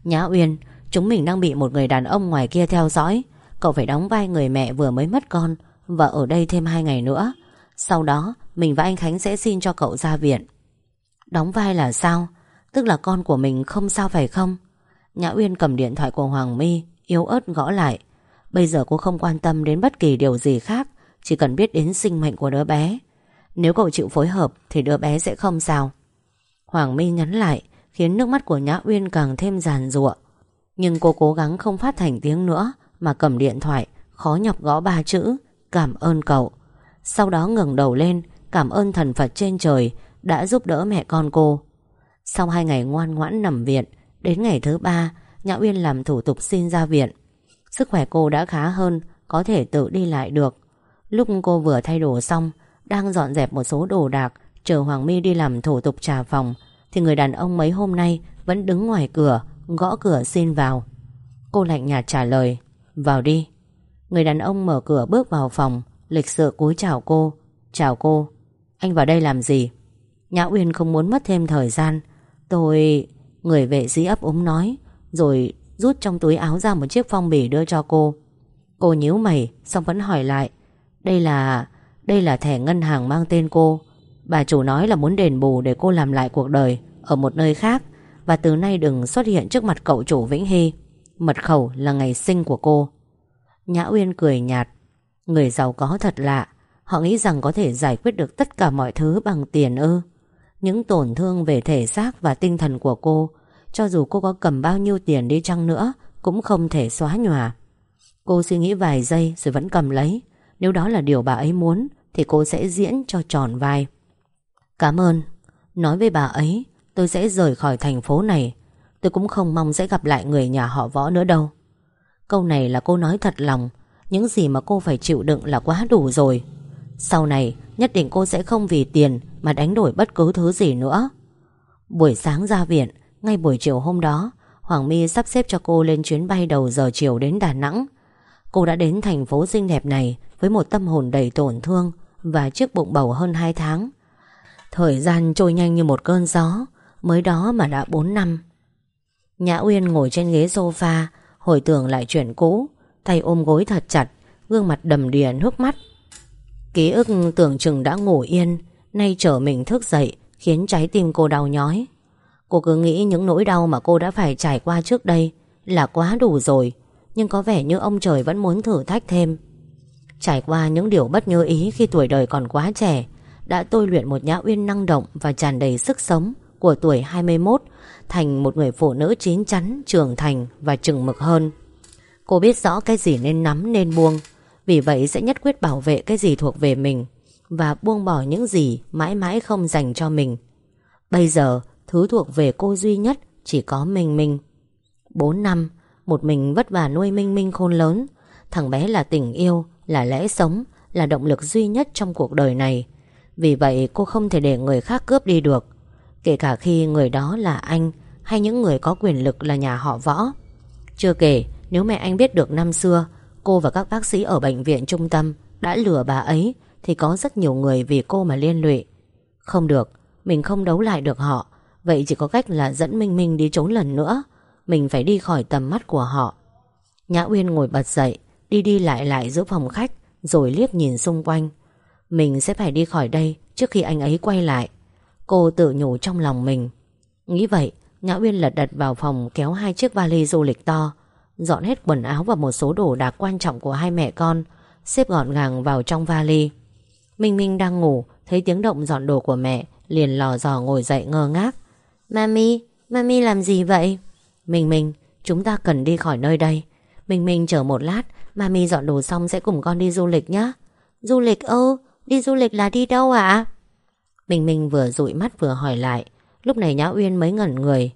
Nhã Uyên Chúng mình đang bị một người đàn ông ngoài kia theo dõi. Cậu phải đóng vai người mẹ vừa mới mất con và ở đây thêm hai ngày nữa. Sau đó, mình và anh Khánh sẽ xin cho cậu ra viện. Đóng vai là sao? Tức là con của mình không sao phải không? Nhã Uyên cầm điện thoại của Hoàng My, Yếu ớt gõ lại. Bây giờ cô không quan tâm đến bất kỳ điều gì khác, Chỉ cần biết đến sinh mệnh của đứa bé. Nếu cậu chịu phối hợp, Thì đứa bé sẽ không sao. Hoàng My nhắn lại, Khiến nước mắt của Nhã Uyên càng thêm giàn giụa. Nhưng cô cố gắng không phát thành tiếng nữa, Mà cầm điện thoại, Khó nhọc gõ ba chữ. Cảm ơn cậu. Sau đó ngẩng đầu lên, Cảm ơn thần Phật trên trời Đã giúp đỡ mẹ con cô. Sau hai ngày ngoan ngoãn nằm viện, Đến ngày thứ ba, Nhã Uyên làm thủ tục xin ra viện. Sức khỏe cô đã khá hơn, Có thể tự đi lại được. Lúc cô vừa thay đồ xong, Đang dọn dẹp một số đồ đạc, Chờ Hoàng My đi làm thủ tục trà phòng, Thì người đàn ông mấy hôm nay Vẫn đứng ngoài cửa, Gõ cửa xin vào. Cô lạnh nhạt trả lời, Vào đi. Người đàn ông mở cửa bước vào phòng, Lịch sự cúi chào cô. Chào cô, Anh vào đây làm gì? Nhã Uyên không muốn mất thêm thời gian. Tôi... Người vệ sĩ ấp úng nói, Rồi rút trong túi áo ra một chiếc phong bì đưa cho cô. Cô nhíu mày Xong vẫn hỏi lại, Đây là... đây là thẻ ngân hàng mang tên cô. Bà chủ nói là muốn đền bù Để cô làm lại cuộc đời Ở một nơi khác Và từ nay đừng xuất hiện trước mặt cậu chủ Vĩnh Hy. Mật khẩu là ngày sinh của cô. Nhã Uyên cười nhạt. Người giàu có thật lạ. Họ nghĩ rằng có thể giải quyết được tất cả mọi thứ bằng tiền ư. Những tổn thương về thể xác và tinh thần của cô, Cho dù cô có cầm bao nhiêu tiền đi chăng nữa, Cũng không thể xóa nhòa. Cô suy nghĩ vài giây rồi vẫn cầm lấy. Nếu đó là điều bà ấy muốn, Thì cô sẽ diễn cho tròn vai. Cảm ơn. Nói với bà ấy, Tôi sẽ rời khỏi thành phố này. Tôi cũng không mong sẽ gặp lại người nhà họ võ nữa đâu. Câu này là cô nói thật lòng. Những gì mà cô phải chịu đựng là quá đủ rồi. Sau này, Nhất định cô sẽ không vì tiền Mà đánh đổi bất cứ thứ gì nữa. Buổi sáng ra viện, Ngay buổi chiều hôm đó, Hoàng My sắp xếp cho cô lên chuyến bay đầu giờ chiều đến Đà Nẵng. Cô đã đến thành phố xinh đẹp này Với một tâm hồn đầy tổn thương Và chiếc bụng bầu hơn 2 tháng. Thời gian trôi nhanh như một cơn gió, Mới đó mà đã 4 năm. Nhã Uyên ngồi trên ghế sofa Hồi tưởng lại chuyện cũ, Tay ôm gối thật chặt, Gương mặt đầm đìa nước mắt. Ký ức tưởng chừng đã ngủ yên, Nay trở mình thức dậy, Khiến trái tim cô đau nhói. Cô cứ nghĩ những nỗi đau mà cô đã phải trải qua trước đây Là quá đủ rồi, Nhưng có vẻ như ông trời vẫn muốn thử thách thêm. Trải qua những điều bất như ý Khi tuổi đời còn quá trẻ, Đã tôi luyện một nhã uyên năng động Và tràn đầy sức sống Của tuổi 21 Thành một người phụ nữ chín chắn, Trưởng thành và chừng mực hơn. Cô biết rõ cái gì nên nắm, nên buông. Vì vậy sẽ nhất quyết bảo vệ Cái gì thuộc về mình Và buông bỏ những gì mãi mãi không dành cho mình. Bây giờ, Thứ thuộc về cô duy nhất Chỉ có Minh Minh. 4 năm, Một mình vất vả nuôi Minh Minh khôn lớn. Thằng bé là tình yêu, Là lẽ sống, Là động lực duy nhất trong cuộc đời này. Vì vậy cô không thể để người khác cướp đi được. Kể cả khi người đó là anh Hay những người có quyền lực là nhà họ võ. Chưa kể, Nếu mẹ anh biết được năm xưa, Cô và các bác sĩ ở bệnh viện trung tâm Đã lừa bà ấy, Thì có rất nhiều người vì cô mà liên lụy. Không được, Mình không đấu lại được họ, Vậy chỉ có cách là dẫn Minh Minh đi trốn lần nữa. Mình phải đi khỏi tầm mắt của họ. Nhã Uyên ngồi bật dậy, Đi đi lại lại giữa phòng khách, Rồi liếc nhìn xung quanh. Mình sẽ phải đi khỏi đây Trước khi anh ấy quay lại. Cô tự nhủ trong lòng mình. Nghĩ vậy Nhã Uyên lật đật vào phòng kéo hai chiếc vali du lịch to Dọn hết quần áo và một số đồ đạc quan trọng của hai mẹ con Xếp gọn gàng vào trong vali. Minh Minh đang ngủ Thấy tiếng động dọn đồ của mẹ Liền lò dò ngồi dậy ngơ ngác. Mami, Mami làm gì vậy? Minh Minh, chúng ta cần đi khỏi nơi đây. Minh Minh chờ một lát Mami dọn đồ xong sẽ cùng con đi du lịch nhé Du lịch ơ, đi du lịch là đi đâu ạ? Minh Minh vừa dụi mắt vừa hỏi lại. Lúc này Nhã Uyên mới ngẩn người.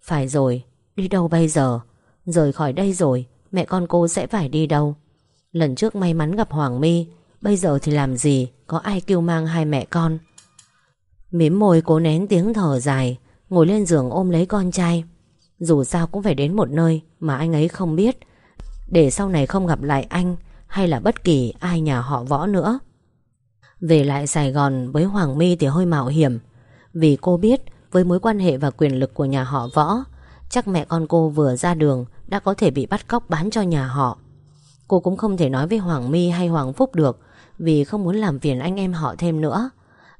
Phải rồi, đi đâu bây giờ? Rời khỏi đây rồi Mẹ con cô sẽ phải đi đâu? Lần trước may mắn gặp Hoàng My Bây giờ thì làm gì? Có ai kêu mang hai mẹ con? Mím môi cố nén tiếng thở dài Ngồi lên giường ôm lấy con trai. Dù sao cũng phải đến một nơi Mà anh ấy không biết. Để sau này không gặp lại anh Hay là bất kỳ ai nhà họ võ nữa. Về lại Sài Gòn với Hoàng My thì hơi mạo hiểm. Vì cô biết Với mối quan hệ và quyền lực của nhà họ võ Chắc mẹ con cô vừa ra đường Đã có thể bị bắt cóc bán cho nhà họ. Cô cũng không thể nói với Hoàng My hay Hoàng Phúc được Vì không muốn làm phiền anh em họ thêm nữa.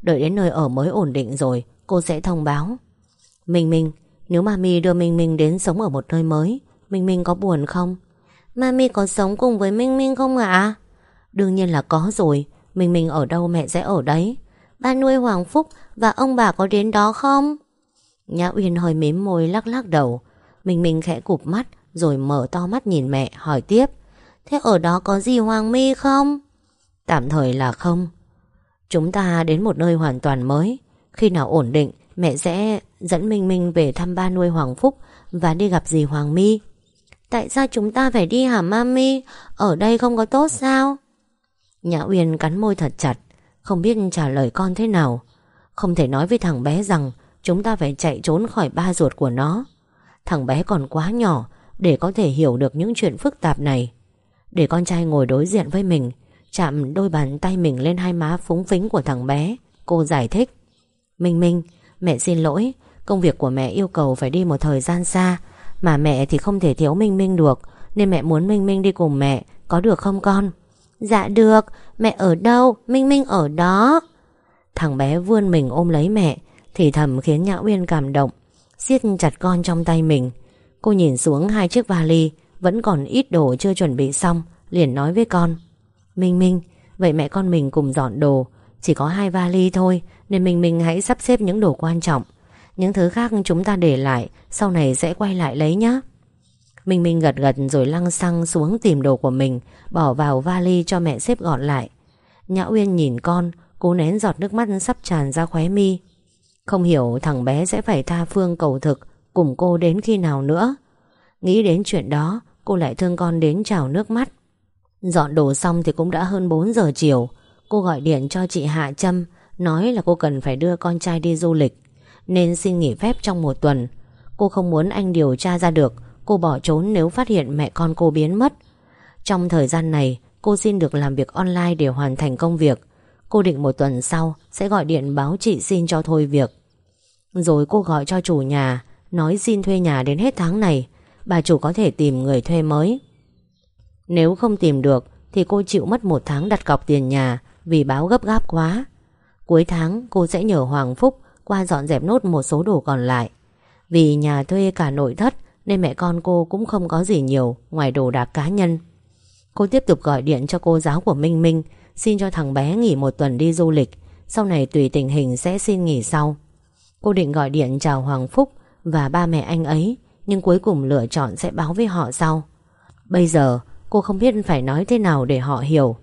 Đợi đến nơi ở mới ổn định rồi Cô sẽ thông báo. Minh Minh Nếu Mami đưa Minh Minh đến sống ở một nơi mới Minh Minh có buồn không? Mami có sống cùng với Minh Minh không ạ? Đương nhiên là có rồi mình mình ở đâu mẹ sẽ ở đấy. Ba nuôi Hoàng Phúc và ông bà có đến đó không? Nhã Uyên hơi mím môi lắc lắc đầu. Mình mình khẽ cụp mắt Rồi mở to mắt nhìn mẹ, hỏi tiếp. Thế ở đó có gì Hoàng My không? Tạm thời là không. Chúng ta đến một nơi hoàn toàn mới. Khi nào ổn định, Mẹ sẽ dẫn Minh Minh về thăm ba nuôi Hoàng Phúc Và đi gặp dì Hoàng My Tại sao chúng ta phải đi hả, mami? Ở đây không có tốt sao? Nhã Uyên cắn môi thật chặt Không biết trả lời con thế nào. Không thể nói với thằng bé rằng Chúng ta phải chạy trốn khỏi ba ruột của nó. Thằng bé còn quá nhỏ Để có thể hiểu được những chuyện phức tạp này. Để con trai ngồi đối diện với mình Chạm đôi bàn tay mình lên hai má phúng phính của thằng bé Cô giải thích. Minh Minh, mẹ xin lỗi Công việc của mẹ yêu cầu phải đi một thời gian xa Mà mẹ thì không thể thiếu Minh Minh được Nên mẹ muốn Minh Minh đi cùng mẹ Có được không con? Dạ được, mẹ ở đâu? Minh Minh ở đó. Thằng bé vươn mình ôm lấy mẹ Thì thầm khiến Nhã Uyên cảm động siết chặt con trong tay mình. Cô nhìn xuống hai chiếc vali Vẫn còn ít đồ chưa chuẩn bị xong Liền nói với con. Minh Minh, vậy mẹ con mình cùng dọn đồ Chỉ có hai vali thôi Nên Minh Minh hãy sắp xếp những đồ quan trọng. Những thứ khác chúng ta để lại Sau này sẽ quay lại lấy nhé Minh Minh gật gật rồi lăng xăng xuống tìm đồ của mình, Bỏ vào vali cho mẹ xếp gọn lại. Nhã Uyên nhìn con, Cố nén giọt nước mắt sắp tràn ra khóe mi. Không hiểu thằng bé sẽ phải tha phương cầu thực, Cùng cô đến khi nào nữa. Nghĩ đến chuyện đó, Cô lại thương con đến trào nước mắt. Dọn đồ xong thì cũng đã hơn 4 giờ chiều. Cô gọi điện cho chị Hạ Trâm, Nói là cô cần phải đưa con trai đi du lịch, Nên xin nghỉ phép trong một tuần. Cô không muốn anh điều tra ra được Cô bỏ trốn nếu phát hiện mẹ con cô biến mất. Trong thời gian này, Cô xin được làm việc online để hoàn thành công việc. Cô định một tuần sau Sẽ gọi điện báo chị xin cho thôi việc. Rồi cô gọi cho chủ nhà, Nói xin thuê nhà đến hết tháng này. Bà chủ có thể tìm người thuê mới. Nếu không tìm được, Thì cô chịu mất một tháng đặt cọc tiền nhà Vì báo gấp gáp quá. Cuối tháng, cô sẽ nhờ Hoàng Phúc Qua dọn dẹp nốt một số đồ còn lại. Vì nhà thuê cả nội thất nên mẹ con cô cũng không có gì nhiều, Ngoài đồ đạc cá nhân. Cô tiếp tục gọi điện cho cô giáo của Minh Minh, Xin cho thằng bé nghỉ một tuần đi du lịch, Sau này tùy tình hình sẽ xin nghỉ sau. Cô định gọi điện chào Hoàng Phúc Và ba mẹ anh ấy, Nhưng cuối cùng lựa chọn sẽ báo với họ sau. Bây giờ, Cô không biết phải nói thế nào để họ hiểu.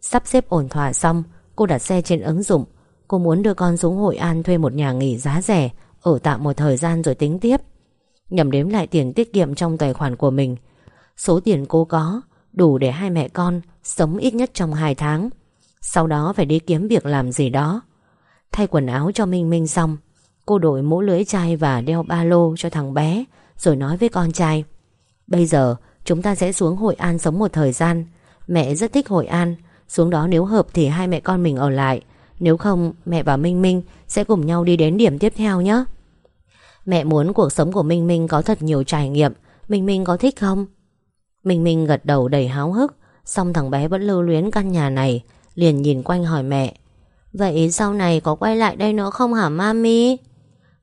Sắp xếp ổn thỏa xong, Cô đặt xe trên ứng dụng. Cô muốn đưa con xuống Hội An thuê một nhà nghỉ giá rẻ, Ở tạm một thời gian rồi tính tiếp. Nhầm đếm lại tiền tiết kiệm trong tài khoản của mình. Số tiền cô có, Đủ để hai mẹ con Sống ít nhất trong 2 tháng. Sau đó phải đi kiếm việc làm gì đó. Thay quần áo cho Minh Minh xong, Cô đổi mũ lưỡi chai và đeo ba lô cho thằng bé, Rồi nói với con trai. Bây giờ, Chúng ta sẽ xuống Hội An sống một thời gian. Mẹ rất thích Hội An. Xuống đó nếu hợp thì hai mẹ con mình ở lại. Nếu không, mẹ và Minh Minh Sẽ cùng nhau đi đến điểm tiếp theo nhé. Mẹ muốn cuộc sống của Minh Minh Có thật nhiều trải nghiệm. Minh Minh có thích không? Minh Minh gật đầu đầy háo hức, Xong thằng bé vẫn lưu luyến căn nhà này, Liền nhìn quanh hỏi mẹ. Vậy sau này có quay lại đây nữa không hả, mami?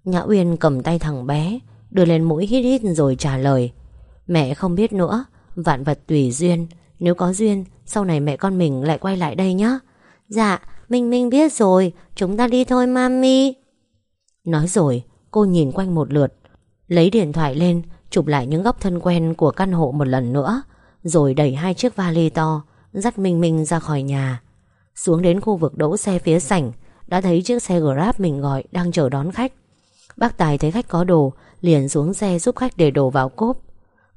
Nhã Uyên cầm tay thằng bé, Đưa lên mũi hít hít rồi trả lời. Mẹ không biết nữa, Vạn vật tùy duyên. Nếu có duyên, Sau này mẹ con mình lại quay lại đây nhé Dạ Minh Minh biết rồi, Chúng ta đi thôi, mami. Nói rồi cô nhìn quanh một lượt, Lấy điện thoại lên, Chụp lại những góc thân quen của căn hộ một lần nữa, Rồi đẩy hai chiếc vali to, Dắt Minh Minh ra khỏi nhà. Xuống đến khu vực đỗ xe phía sảnh, Đã thấy chiếc xe Grab mình gọi Đang chờ đón khách. Bác Tài thấy khách có đồ, Liền xuống xe giúp khách để đồ vào cốp.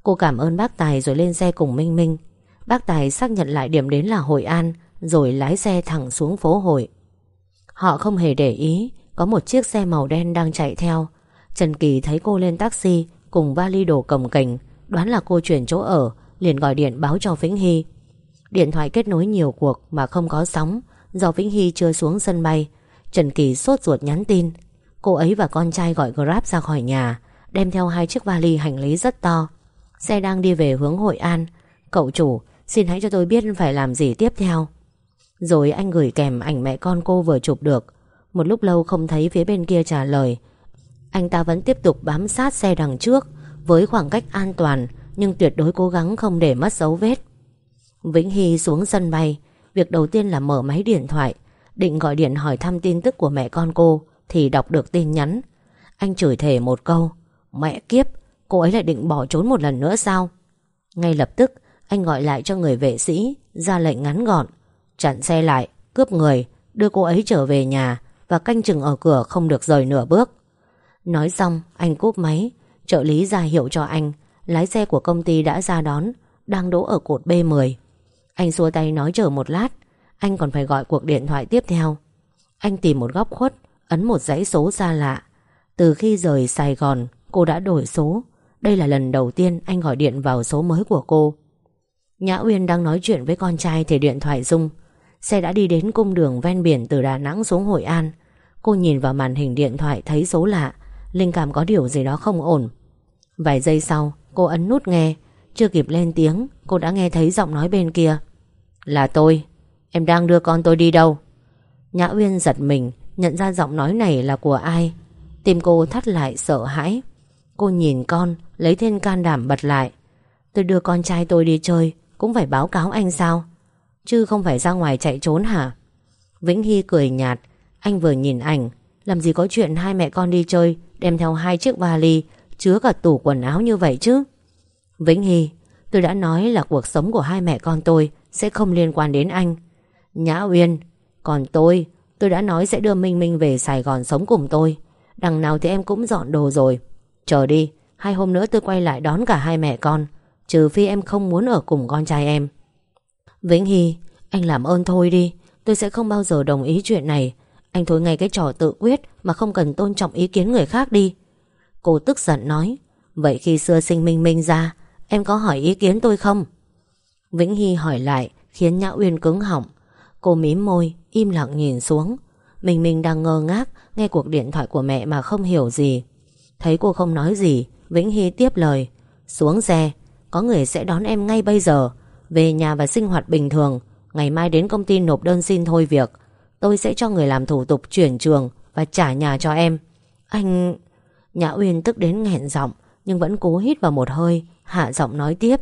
Cô cảm ơn bác Tài rồi lên xe cùng Minh Minh. Bác Tài xác nhận lại điểm đến là Hội An, Rồi lái xe thẳng xuống phố Hội. Họ không hề để ý có một chiếc xe màu đen đang chạy theo. Trần Kỳ thấy cô lên taxi Cùng vali đồ cầm cành, Đoán là cô chuyển chỗ ở Liền gọi điện báo cho Vĩnh Hy. Điện thoại kết nối nhiều cuộc mà không có sóng Do Vĩnh Hy chưa xuống sân bay Trần Kỳ sốt ruột nhắn tin. Cô ấy và con trai gọi Grab ra khỏi nhà Đem theo hai chiếc vali hành lý rất to. Xe đang đi về hướng Hội An. Cậu chủ Xin hãy cho tôi biết phải làm gì tiếp theo. Rồi anh gửi kèm ảnh mẹ con cô vừa chụp được. Một lúc lâu không thấy phía bên kia trả lời. Anh ta vẫn tiếp tục bám sát xe đằng trước Với khoảng cách an toàn Nhưng tuyệt đối cố gắng không để mất dấu vết. Vĩnh Hy xuống sân bay. Việc đầu tiên là mở máy điện thoại Định gọi điện hỏi thăm tin tức của mẹ con cô Thì đọc được tin nhắn. Anh chửi thề một câu Mẹ kiếp Cô ấy lại định bỏ trốn một lần nữa sao? Ngay lập tức anh gọi lại cho người vệ sĩ Ra lệnh ngắn gọn Chặn xe lại, cướp người Đưa cô ấy trở về nhà. Và canh chừng ở cửa không được rời nửa bước. Nói xong, anh cúp máy, Trợ lý ra hiệu cho anh, Lái xe của công ty đã ra đón, Đang đỗ ở cột B10 Anh xua tay nói chờ một lát, Anh còn phải gọi cuộc điện thoại tiếp theo. Anh tìm một góc khuất, Ấn một dãy số xa lạ. Từ khi rời Sài Gòn, Cô đã đổi số. Đây là lần đầu tiên anh gọi điện vào số mới của cô. Nhã Uyên đang nói chuyện với con trai thì điện thoại rung. Xe đã đi đến cung đường ven biển từ Đà Nẵng xuống Hội An. Cô nhìn vào màn hình điện thoại thấy số lạ. Linh cảm có điều gì đó không ổn. Vài giây sau, cô ấn nút nghe. Chưa kịp lên tiếng, cô đã nghe thấy giọng nói bên kia. Là tôi. Em đang đưa con tôi đi đâu? Nhã Uyên giật mình, nhận ra giọng nói này là của ai. Tim cô thắt lại sợ hãi. Cô nhìn con, lấy thêm can đảm bật lại. Tôi đưa con trai tôi đi chơi cũng phải báo cáo anh sao Chứ không phải ra ngoài chạy trốn hả Vĩnh Hy cười nhạt anh vừa nhìn ảnh, Làm gì có chuyện hai mẹ con đi chơi, Đem theo hai chiếc vali, Chứa cả tủ quần áo như vậy chứ? Vĩnh Hy, Tôi đã nói là cuộc sống của hai mẹ con tôi Sẽ không liên quan đến anh. Nhã Uyên, Còn tôi Tôi đã nói sẽ đưa Minh Minh về Sài Gòn sống cùng tôi. Đằng nào thì em cũng dọn đồ rồi. Chờ đi, Hai hôm nữa tôi quay lại đón cả hai mẹ con, Trừ phi em không muốn ở cùng con trai em. Vĩnh Hy, Anh làm ơn thôi đi, Tôi sẽ không bao giờ đồng ý chuyện này. Anh thối ngay cái trò tự quyết Mà không cần tôn trọng ý kiến người khác đi. Cô tức giận nói, Vậy khi xưa sinh Minh Minh ra, Em có hỏi ý kiến tôi không? Vĩnh Hy hỏi lại, Khiến Nhã Uyên cứng họng. Cô mím môi, Im lặng nhìn xuống. Minh Minh đang ngơ ngác, Nghe cuộc điện thoại của mẹ mà không hiểu gì. Thấy cô không nói gì, Vĩnh Hy tiếp lời, Xuống xe, có người sẽ đón em ngay bây giờ, Về nhà và sinh hoạt bình thường, Ngày mai đến công ty nộp đơn xin thôi việc Tôi sẽ cho người làm thủ tục chuyển trường Và trả nhà cho em. Anh... Nhã Uyên tức đến nghẹn giọng, Nhưng vẫn cố hít vào một hơi, Hạ giọng nói tiếp.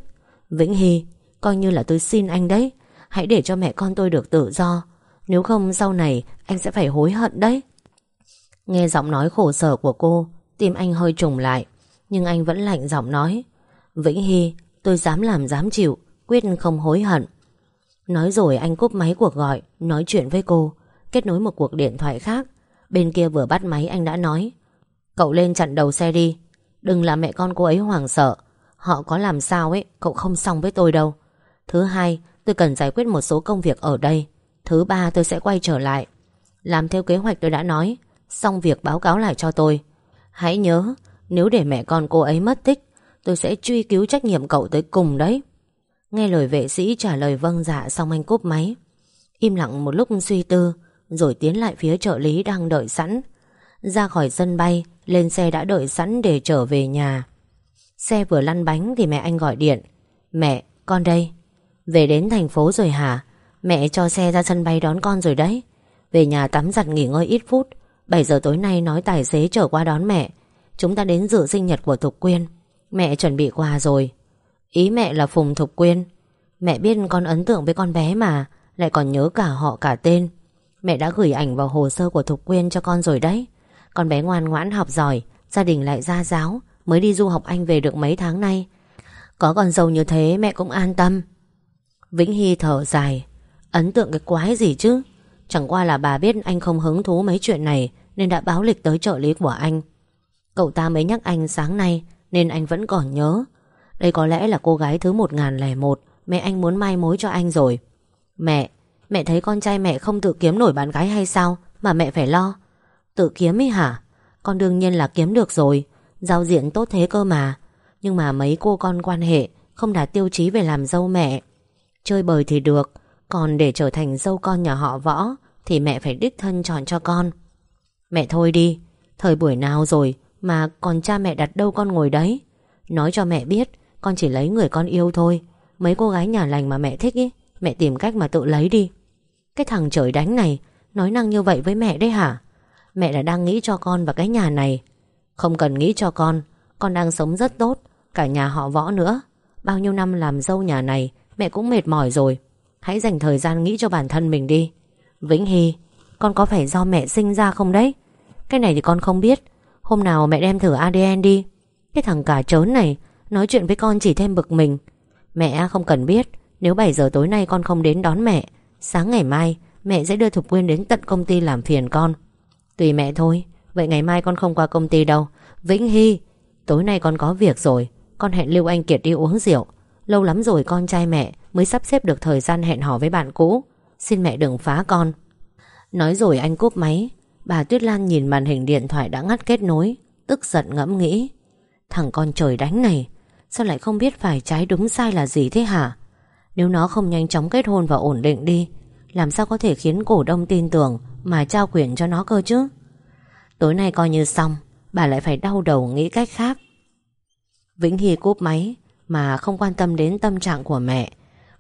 Vĩnh Hy, Coi như là tôi xin anh đấy. Hãy để cho mẹ con tôi được tự do. Nếu không, sau này, anh sẽ phải hối hận đấy. Nghe giọng nói khổ sở của cô, Tim anh hơi trùng lại, Nhưng anh vẫn lạnh giọng nói. Vĩnh Hy, Tôi dám làm dám chịu, Quyết không hối hận. Nói rồi anh cúp máy cuộc gọi, Nói chuyện với cô. Kết nối một cuộc điện thoại khác. Bên kia vừa bắt máy, anh đã nói, Cậu lên chặn đầu xe đi. Đừng làm mẹ con cô ấy hoảng sợ. Họ có làm sao ấy, Cậu không xong với tôi đâu. Thứ hai, tôi cần giải quyết một số công việc ở đây. Thứ ba, tôi sẽ quay trở lại. Làm theo kế hoạch tôi đã nói, Xong việc báo cáo lại cho tôi. Hãy nhớ, Nếu để mẹ con cô ấy mất tích, Tôi sẽ truy cứu trách nhiệm cậu tới cùng đấy. Nghe lời vệ sĩ trả lời vâng dạ. Xong anh cúp máy. Im lặng một lúc suy tư rồi tiến lại phía trợ lý đang đợi sẵn. Ra khỏi sân bay Lên xe đã đợi sẵn để trở về nhà. Xe vừa lăn bánh thì mẹ anh gọi điện. Mẹ, con đây. Về đến thành phố rồi hả? Mẹ cho xe ra sân bay đón con rồi đấy. Về nhà tắm giặt nghỉ ngơi ít phút. 7 giờ tối nay nói tài xế trở qua đón mẹ. Chúng ta đến dự sinh nhật của Thục Quyên. Mẹ chuẩn bị quà rồi. Ý mẹ là Phùng Thục Quyên. Mẹ biết con ấn tượng với con bé mà Lại còn nhớ cả họ cả tên. Mẹ đã gửi ảnh vào hồ sơ của Thục Quyên cho con rồi đấy. Con bé ngoan ngoãn học giỏi Gia đình lại gia giáo Mới đi du học Anh về được mấy tháng nay. Có con dâu như thế mẹ cũng an tâm. Vĩnh Hy thở dài. Ấn tượng cái quái gì chứ? Chẳng qua là bà biết anh không hứng thú mấy chuyện này Nên đã báo lịch tới trợ lý của anh. Cậu ta mới nhắc anh sáng nay nên anh vẫn còn nhớ. Đây có lẽ là cô gái thứ 1001 Mẹ anh muốn mai mối cho anh rồi. Mẹ, mẹ thấy con trai mẹ không tự kiếm nổi bạn gái hay sao? Mà mẹ phải lo. Tự kiếm ý hả? Con đương nhiên là kiếm được rồi. Giao diện tốt thế cơ mà. Nhưng mà mấy cô con quan hệ Không đạt tiêu chí về làm dâu mẹ. Chơi bời thì được, Còn để trở thành dâu con nhà họ võ Thì mẹ phải đích thân chọn cho con. Mẹ thôi đi, Thời buổi nào rồi Mà còn cha mẹ đặt đâu con ngồi đấy. Nói cho mẹ biết, Con chỉ lấy người con yêu thôi. Mấy cô gái nhà lành mà mẹ thích ý, Mẹ tìm cách mà tự lấy đi. Cái thằng trời đánh này, Nói năng như vậy với mẹ đấy hả? Mẹ là đang nghĩ cho con và cái nhà này. Không cần nghĩ cho con Con đang sống rất tốt, Cả nhà họ võ nữa. Bao nhiêu năm làm dâu nhà này, Mẹ cũng mệt mỏi rồi. Hãy dành thời gian nghĩ cho bản thân mình đi. Vĩnh Hy, Con có phải do mẹ sinh ra không đấy? Cái này thì con không biết. Hôm nào mẹ đem thử ADN đi. Cái thằng cả trớn này, Nói chuyện với con chỉ thêm bực mình. Mẹ không cần biết, Nếu 7 giờ tối nay con không đến đón mẹ Sáng ngày mai, mẹ sẽ đưa Thục Quyên đến tận công ty làm phiền con. Tùy mẹ thôi, Vậy ngày mai con không qua công ty đâu. Vĩnh Hy, Tối nay con có việc rồi, Con hẹn Lưu Anh Kiệt đi uống rượu. Lâu lắm rồi con trai mẹ Mới sắp xếp được thời gian hẹn hò với bạn cũ. Xin mẹ đừng phá con. Nói rồi anh cúp máy. Bà Tuyết Lan nhìn màn hình điện thoại đã ngắt kết nối, Tức giận ngẫm nghĩ. Thằng con trời đánh này, Sao lại không biết phải trái đúng sai là gì thế hả? Nếu nó không nhanh chóng kết hôn và ổn định đi, Làm sao có thể khiến cổ đông tin tưởng Mà trao quyền cho nó cơ chứ? Tối nay coi như xong, Bà lại phải đau đầu nghĩ cách khác. Vĩnh Hy cúp máy Mà không quan tâm đến tâm trạng của mẹ.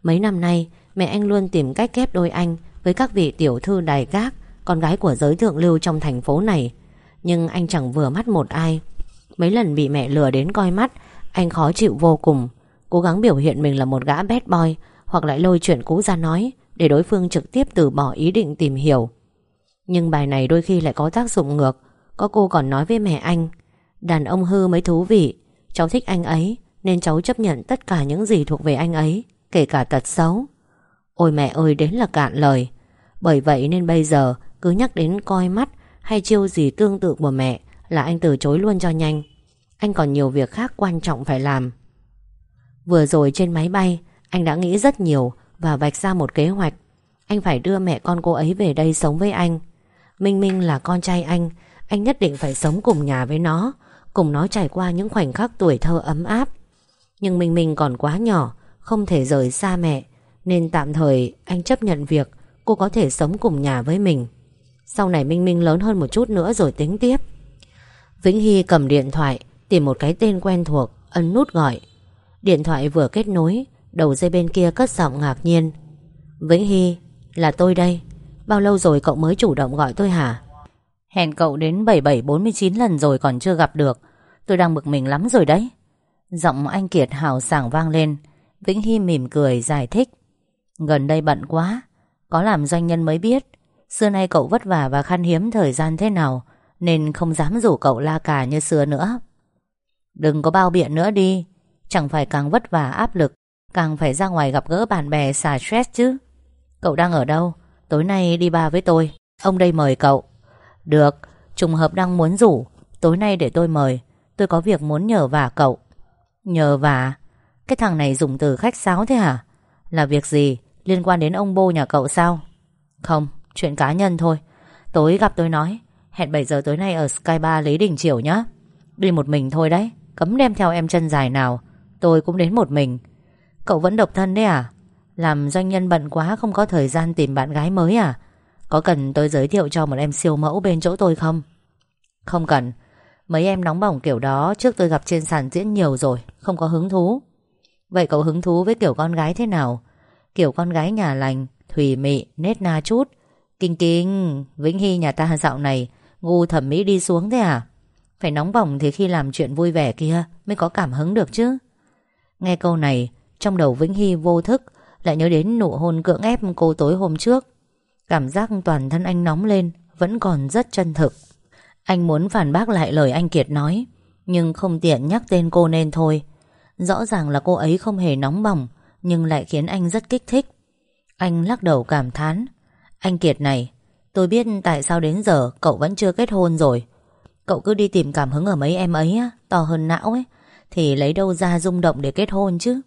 Mấy năm nay, Mẹ anh luôn tìm cách ghép đôi anh Với các vị tiểu thư đài gác, Con gái của giới thượng lưu trong thành phố này. Nhưng anh chẳng vừa mắt một ai. Mấy lần bị mẹ lừa đến coi mắt, Anh khó chịu vô cùng. Cố gắng biểu hiện mình là một gã bad boy, Hoặc lại lôi chuyện cũ ra nói, Để đối phương trực tiếp từ bỏ ý định tìm hiểu. Nhưng bài này đôi khi lại có tác dụng ngược. Có cô còn nói với mẹ anh, Đàn ông hư mới thú vị, Cháu thích anh ấy, Nên cháu chấp nhận tất cả những gì thuộc về anh ấy, Kể cả tật xấu. Ôi mẹ ơi, đến là cạn lời. Bởi vậy nên bây giờ, cứ nhắc đến coi mắt Hay chiêu gì tương tự của mẹ Là anh từ chối luôn cho nhanh. Anh còn nhiều việc khác quan trọng phải làm. Vừa rồi trên máy bay, Anh đã nghĩ rất nhiều Và vạch ra một kế hoạch. Anh phải đưa mẹ con cô ấy về đây sống với anh. Minh Minh là con trai anh Anh nhất định phải sống cùng nhà với nó, Cùng nó trải qua những khoảnh khắc tuổi thơ ấm áp. Nhưng Minh Minh còn quá nhỏ, Không thể rời xa mẹ, Nên tạm thời anh chấp nhận việc Cô có thể sống cùng nhà với mình. Sau này Minh Minh lớn hơn một chút nữa rồi tính tiếp. Vĩnh Hy cầm điện thoại, Tìm một cái tên quen thuộc, Ấn nút gọi. Điện thoại vừa kết nối, Đầu dây bên kia cất giọng ngạc nhiên. Vĩnh Hy, là tôi đây. Bao lâu rồi cậu mới chủ động gọi tôi hả? Hẹn cậu đến 7749 lần rồi còn chưa gặp được. Tôi đang bực mình lắm rồi đấy. Giọng anh Kiệt hào sảng vang lên. Vĩnh Hy mỉm cười giải thích. Gần đây bận quá, Có làm doanh nhân mới biết. Xưa nay cậu vất vả và khan hiếm thời gian thế nào, Nên không dám rủ cậu la cà như xưa nữa. Đừng có bao biện nữa đi. Chẳng phải càng vất vả áp lực, Càng phải ra ngoài gặp gỡ bạn bè xả stress chứ. Cậu đang ở đâu? Tối nay đi ba với tôi. Ông đây mời cậu. Được, Trùng hợp đang muốn rủ, Tối nay để tôi mời. Tôi có việc muốn nhờ vả cậu. Nhờ vả? Cái thằng này dùng từ khách sáo thế hả? Là việc gì? Liên quan đến ông bô nhà cậu sao? Không, Chuyện cá nhân thôi. Tối gặp tôi nói, Hẹn 7 giờ tối nay ở Sky Bar Lý Đình chiều nhá. Đi một mình thôi đấy, Cấm đem theo em chân dài nào. Tôi cũng đến một mình. Cậu vẫn độc thân đấy à? Làm doanh nhân bận quá không có thời gian tìm bạn gái mới à? Có cần tôi giới thiệu cho một em siêu mẫu bên chỗ tôi không? Không cần. Mấy em nóng bỏng kiểu đó Trước tôi gặp trên sàn diễn nhiều rồi Không có hứng thú. Vậy cậu hứng thú với kiểu con gái thế nào? Kiểu con gái nhà lành Thùy mị, nết na chút. Kinh kinh Vĩnh Hy nhà ta dạo này Ngu thẩm mỹ đi xuống thế à? Phải nóng bỏng thì khi làm chuyện vui vẻ kia Mới có cảm hứng được chứ. Nghe câu này Trong đầu Vĩnh Hy vô thức Lại nhớ đến nụ hôn cưỡng ép cô tối hôm trước. Cảm giác toàn thân anh nóng lên Vẫn còn rất chân thực. Anh muốn phản bác lại lời anh Kiệt nói Nhưng không tiện nhắc tên cô nên thôi. Rõ ràng là cô ấy không hề nóng bỏng Nhưng lại khiến anh rất kích thích. Anh lắc đầu cảm thán Anh Kiệt này Tôi biết tại sao đến giờ cậu vẫn chưa kết hôn rồi. Cậu cứ đi tìm cảm hứng ở mấy em ấy á, To hơn não ấy. Thì lấy đâu ra rung động để kết hôn chứ?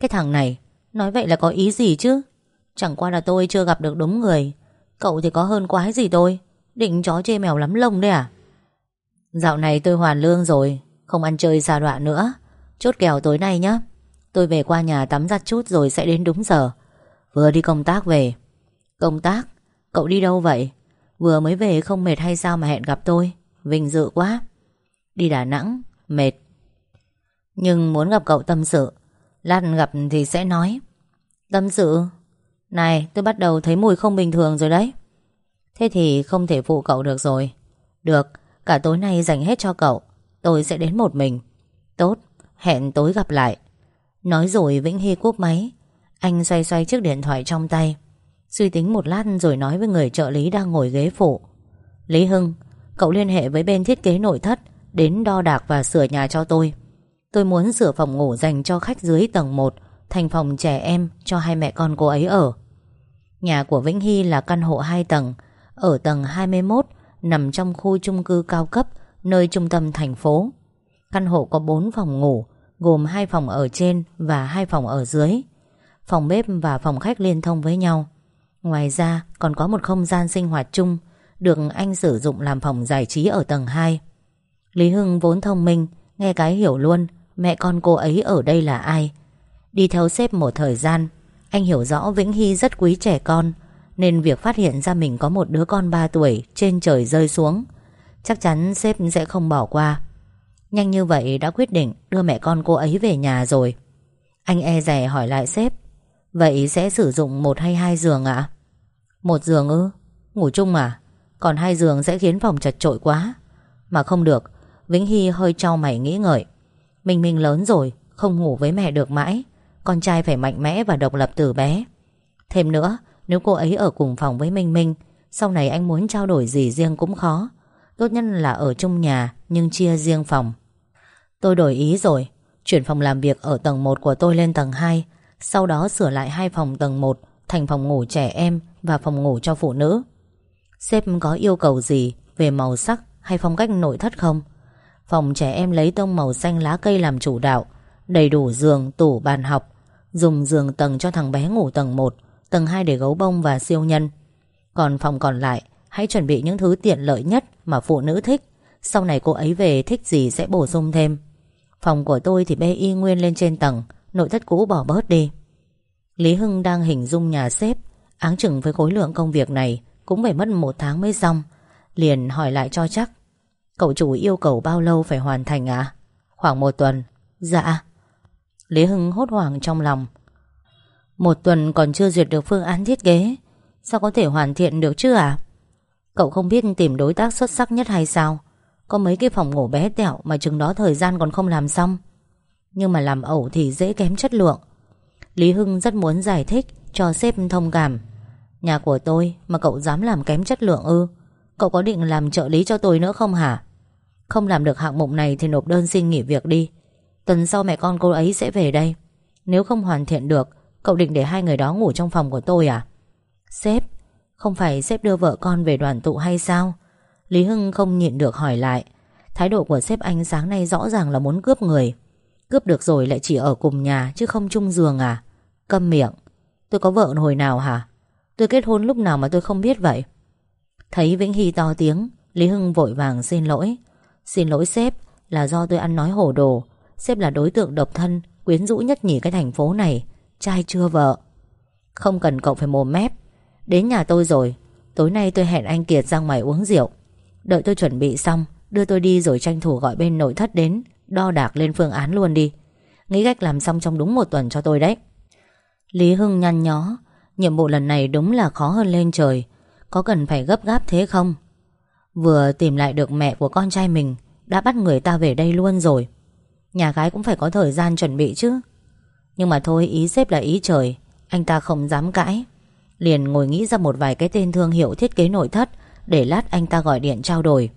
Cái thằng này Nói vậy là có ý gì chứ? Chẳng qua là tôi chưa gặp được đúng người. Cậu thì có hơn quái gì tôi? Định chó chê mèo lắm lông đấy à? Dạo này tôi hoàn lương rồi Không ăn chơi xa đoạn nữa. Chốt kèo tối nay nhé Tôi về qua nhà tắm giặt chút rồi sẽ đến đúng giờ. Vừa đi công tác về. Công tác? Cậu đi đâu vậy? Vừa mới về không mệt hay sao mà hẹn gặp tôi? Vinh dự quá. Đi Đà Nẵng, mệt. Nhưng muốn gặp cậu tâm sự, Lát gặp thì sẽ nói. Tâm sự, Này, tôi bắt đầu thấy mùi không bình thường rồi đấy. Thế thì không thể phụ cậu được rồi. Được, Cả tối nay dành hết cho cậu, Tôi sẽ đến một mình. Tốt, Hẹn tối gặp lại. Nói rồi Vĩnh Hy cúp máy, Anh xoay xoay chiếc điện thoại trong tay. Suy tính một lát rồi nói với người trợ lý đang ngồi ghế phụ. Lý Hưng, Cậu liên hệ với bên thiết kế nội thất Đến đo đạc và sửa nhà cho tôi. Tôi muốn sửa phòng ngủ dành cho khách dưới tầng 1 Thành phòng trẻ em cho hai mẹ con cô ấy ở. Nhà của Vĩnh Hy là căn hộ 2 tầng, Ở tầng 21 Nằm trong khu chung cư cao cấp, Nơi trung tâm thành phố. Căn hộ có 4 phòng ngủ, Gồm hai phòng ở trên và hai phòng ở dưới. Phòng bếp và phòng khách liên thông với nhau. Ngoài ra, còn có một không gian sinh hoạt chung, Được anh sử dụng làm phòng giải trí ở tầng 2 Lý Hưng vốn thông minh, Nghe cái hiểu luôn Mẹ con cô ấy ở đây là ai? Đi theo sếp một thời gian, Anh hiểu rõ Vĩnh Hy rất quý trẻ con, Nên việc phát hiện ra mình có một đứa con 3 tuổi Trên trời rơi xuống, Chắc chắn sếp sẽ không bỏ qua. Nhanh như vậy đã quyết định Đưa mẹ con cô ấy về nhà rồi. Anh e rè hỏi lại sếp, Vậy sẽ sử dụng một hay hai giường ạ? Một giường ư? Ngủ chung à Còn hai giường sẽ khiến phòng chật trội quá. Mà không được, Vĩnh Hy hơi trao mày nghĩ ngợi. Minh Minh lớn rồi, Không ngủ với mẹ được mãi. Con trai phải mạnh mẽ và độc lập từ bé. Thêm nữa, Nếu cô ấy ở cùng phòng với Minh Minh, Sau này anh muốn trao đổi gì riêng cũng khó. Tốt nhất là ở chung nhà, Nhưng chia riêng phòng. Tôi đổi ý rồi. Chuyển phòng làm việc ở tầng 1 của tôi lên tầng 2 Sau đó sửa lại hai phòng tầng 1 Thành phòng ngủ trẻ em Và phòng ngủ cho phụ nữ. Sếp có yêu cầu gì Về màu sắc hay phong cách nội thất không? Phòng trẻ em lấy tông màu xanh lá cây làm chủ đạo Đầy đủ giường, tủ, bàn học. Dùng giường tầng cho thằng bé ngủ tầng 1 Tầng 2 để gấu bông và siêu nhân. Còn phòng còn lại Hãy chuẩn bị những thứ tiện lợi nhất Mà phụ nữ thích. Sau này cô ấy về thích gì sẽ bổ sung thêm. Phòng của tôi thì bê y nguyên lên trên tầng Nội thất cũ bỏ bớt đi. Lý Hưng đang hình dung nhà xếp Áng chừng với khối lượng công việc này Cũng phải mất một tháng mới xong. Liền hỏi lại cho chắc. Cậu chủ yêu cầu bao lâu phải hoàn thành à? Khoảng một tuần. Dạ. Lý Hưng hốt hoảng trong lòng. Một tuần còn chưa duyệt được phương án thiết kế. Sao có thể hoàn thiện được chứ à? Cậu không biết tìm đối tác xuất sắc nhất hay sao? Có mấy cái phòng ngủ bé tẹo Mà chừng đó thời gian còn không làm xong. Nhưng mà làm ẩu thì dễ kém chất lượng. Lý Hưng rất muốn giải thích Cho sếp thông cảm. Nhà của tôi mà cậu dám làm kém chất lượng ư? Cậu có định làm trợ lý cho tôi nữa không hả? Không làm được hạng mục này Thì nộp đơn xin nghỉ việc đi. Tuần sau mẹ con cô ấy sẽ về đây. Nếu không hoàn thiện được, Cậu định để hai người đó ngủ trong phòng của tôi à? Sếp, Không phải sếp đưa vợ con về đoàn tụ hay sao? Lý Hưng không nhịn được hỏi lại. Thái độ của sếp anh sáng nay rõ ràng là muốn cướp người. Cướp được rồi lại chỉ ở cùng nhà Chứ không chung giường à? Câm miệng. Tôi có vợ hồi nào hả? Tôi kết hôn lúc nào mà tôi không biết vậy? Thấy Vĩnh Hy to tiếng, Lý Hưng vội vàng xin lỗi. Xin lỗi sếp, là do tôi ăn nói hổ đồ. Sếp là đối tượng độc thân, Quyến rũ nhất nhỉ cái thành phố này. Trai chưa vợ? Không cần cậu phải mồm mép. Đến nhà tôi rồi, Tối nay tôi hẹn anh Kiệt ra ngoài uống rượu. Đợi tôi chuẩn bị xong, Đưa tôi đi rồi tranh thủ gọi bên nội thất đến, Đo đạc lên phương án luôn đi. Nghĩ cách làm xong trong đúng một tuần cho tôi đấy. Lý Hưng nhăn nhó, Nhiệm vụ lần này đúng là khó hơn lên trời. Có cần phải gấp gáp thế không? Vừa tìm lại được mẹ của con trai mình, Đã bắt người ta về đây luôn rồi. Nhà gái cũng phải có thời gian chuẩn bị chứ. Nhưng mà thôi, ý xếp là ý trời, Anh ta không dám cãi. Liền ngồi nghĩ ra một vài cái tên thương hiệu thiết kế nội thất Để lát anh ta gọi điện trao đổi.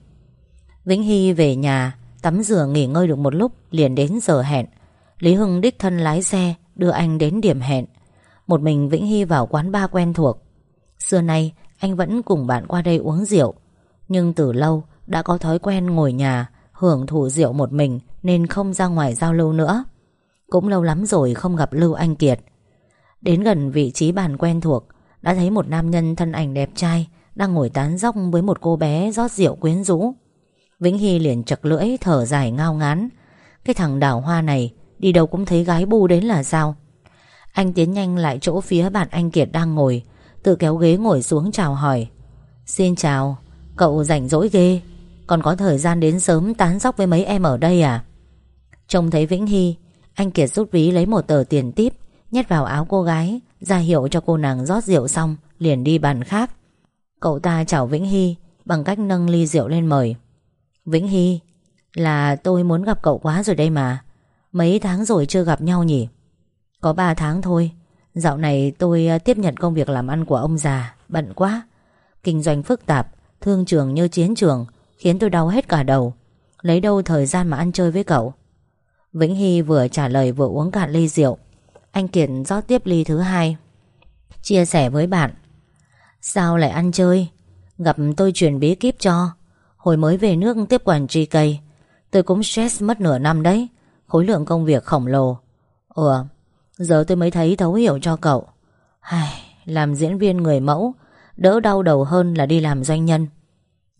Vĩnh Hy về nhà, Tắm rửa nghỉ ngơi được một lúc, Liền đến giờ hẹn. Lý Hưng đích thân lái xe, Đưa anh đến điểm hẹn. Một mình Vĩnh Hy vào quán ba quen thuộc. Xưa nay anh vẫn cùng bạn qua đây uống rượu. Nhưng từ lâu, Đã có thói quen ngồi nhà, Hưởng thụ rượu một mình Nên không ra ngoài giao lưu nữa. Cũng lâu lắm rồi không gặp Lưu Anh Kiệt. Đến gần vị trí bàn quen thuộc, Đã thấy một nam nhân thân ảnh đẹp trai Đang ngồi tán dóc với một cô bé rót rượu quyến rũ. Vĩnh Hy liền chật lưỡi thở dài ngao ngán. Cái thằng đào hoa này, Đi đâu cũng thấy gái bu đến là sao. Anh tiến nhanh lại chỗ phía bạn anh Kiệt đang ngồi Tự kéo ghế ngồi xuống chào hỏi. Xin chào, Cậu rảnh rỗi ghê. Còn có thời gian đến sớm tán dóc với mấy em ở đây à? Trông thấy Vĩnh Hy, Anh Kiệt rút ví lấy một tờ tiền tiếp, Nhét vào áo cô gái, ra hiệu cho cô nàng rót rượu xong, Liền đi bàn khác. Cậu ta chào Vĩnh Hy Bằng cách nâng ly rượu lên mời. Vĩnh Hy, Là tôi muốn gặp cậu quá rồi đây mà. Mấy tháng rồi chưa gặp nhau nhỉ? Có 3 tháng thôi Dạo này tôi ờ, tiếp nhận công việc làm ăn của ông già, Bận quá. Kinh doanh phức tạp, Thương trường như chiến trường, Khiến tôi đau hết cả đầu. Lấy đâu thời gian mà ăn chơi với cậu? Vĩnh Hy vừa trả lời vừa uống cạn ly rượu. Anh Kiệt rót tiếp ly thứ hai. Chia sẻ với bạn. Sao lại ăn chơi? Gặp tôi truyền bí kíp cho. Hồi mới về nước tiếp quản GK Tôi cũng stress mất nửa năm đấy. Khối lượng công việc khổng lồ. Ừ Giờ tôi mới thấy thấu hiểu cho cậu. Ai, Làm diễn viên người mẫu Đỡ đau đầu hơn là đi làm doanh nhân.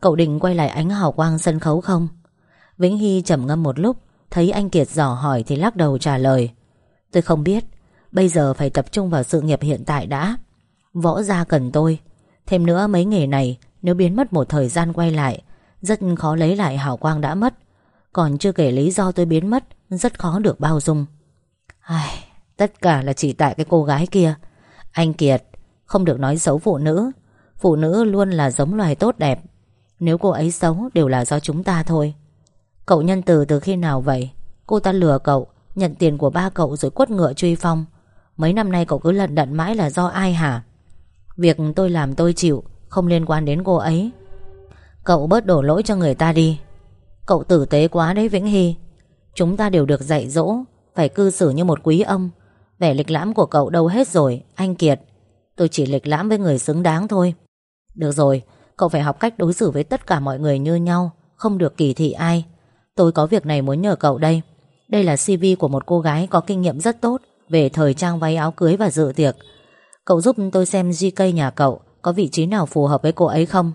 Cậu định quay lại ánh hào quang sân khấu không? Vĩnh Hy trầm ngâm một lúc Thấy anh Kiệt dò hỏi thì lắc đầu trả lời. Tôi không biết Bây giờ phải tập trung vào sự nghiệp hiện tại đã. Võ gia cần tôi. Thêm nữa mấy nghề này Nếu biến mất một thời gian quay lại Rất khó lấy lại hào quang đã mất. Còn chưa kể lý do tôi biến mất Rất khó được bao dung. Ai, Tất cả là chỉ tại cái cô gái kia. Anh Kiệt, Không được nói xấu phụ nữ. Phụ nữ luôn là giống loài tốt đẹp. Nếu cô ấy xấu, đều là do chúng ta thôi. Cậu nhân từ từ khi nào vậy? Cô ta lừa cậu, Nhận tiền của ba cậu rồi quất ngựa truy phong. Mấy năm nay cậu cứ lận đận mãi là do ai hả? Việc tôi làm tôi chịu, Không liên quan đến cô ấy. Cậu bớt đổ lỗi cho người ta đi. Cậu tử tế quá đấy Vĩnh Hy. Chúng ta đều được dạy dỗ, Phải cư xử như một quý ông. Vẻ lịch lãm của cậu đâu hết rồi, Anh Kiệt. Tôi chỉ lịch lãm với người xứng đáng thôi. Được rồi, Cậu phải học cách đối xử với tất cả mọi người như nhau, Không được kỳ thị ai. Tôi có việc này muốn nhờ cậu đây. Đây là CV của một cô gái có kinh nghiệm rất tốt Về thời trang váy áo cưới và dự tiệc. Cậu giúp tôi xem GK nhà cậu Có vị trí nào phù hợp với cô ấy không?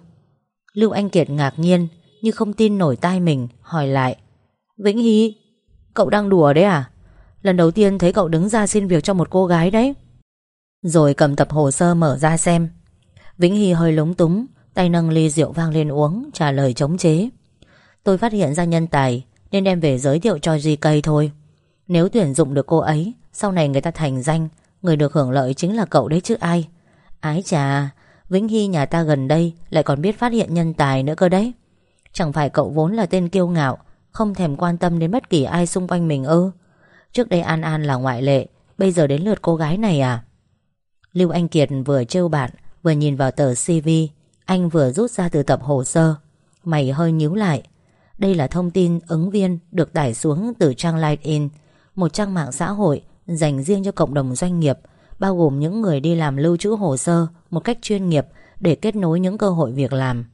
Lưu Anh Kiệt ngạc nhiên, Như không tin nổi tai mình, Hỏi lại. Vĩnh Hy, Cậu đang đùa đấy à? Lần đầu tiên thấy cậu đứng ra xin việc cho một cô gái đấy. Rồi cầm tập hồ sơ mở ra xem. Vĩnh Hy hơi lúng túng, Tay nâng ly rượu vang lên uống, Trả lời chống chế. Tôi phát hiện ra nhân tài, Nên đem về giới thiệu cho GK thôi. Nếu tuyển dụng được cô ấy, Sau này người ta thành danh, Người được hưởng lợi chính là cậu đấy chứ ai. Ái chà, Vĩnh Hy nhà ta gần đây Lại còn biết phát hiện nhân tài nữa cơ đấy. Chẳng phải cậu vốn là tên kiêu ngạo, Không thèm quan tâm đến bất kỳ ai xung quanh mình ư? Trước đây An An là ngoại lệ, Bây giờ đến lượt cô gái này à Lưu Anh Kiệt vừa trêu bạn, Vừa nhìn vào tờ CV Anh vừa rút ra từ tập hồ sơ Mày hơi nhíu lại Đây là thông tin ứng viên được tải xuống từ trang LinkedIn Một trang mạng xã hội dành riêng cho cộng đồng doanh nghiệp, bao gồm những người đi làm lưu trữ hồ sơ một cách chuyên nghiệp để kết nối những cơ hội việc làm.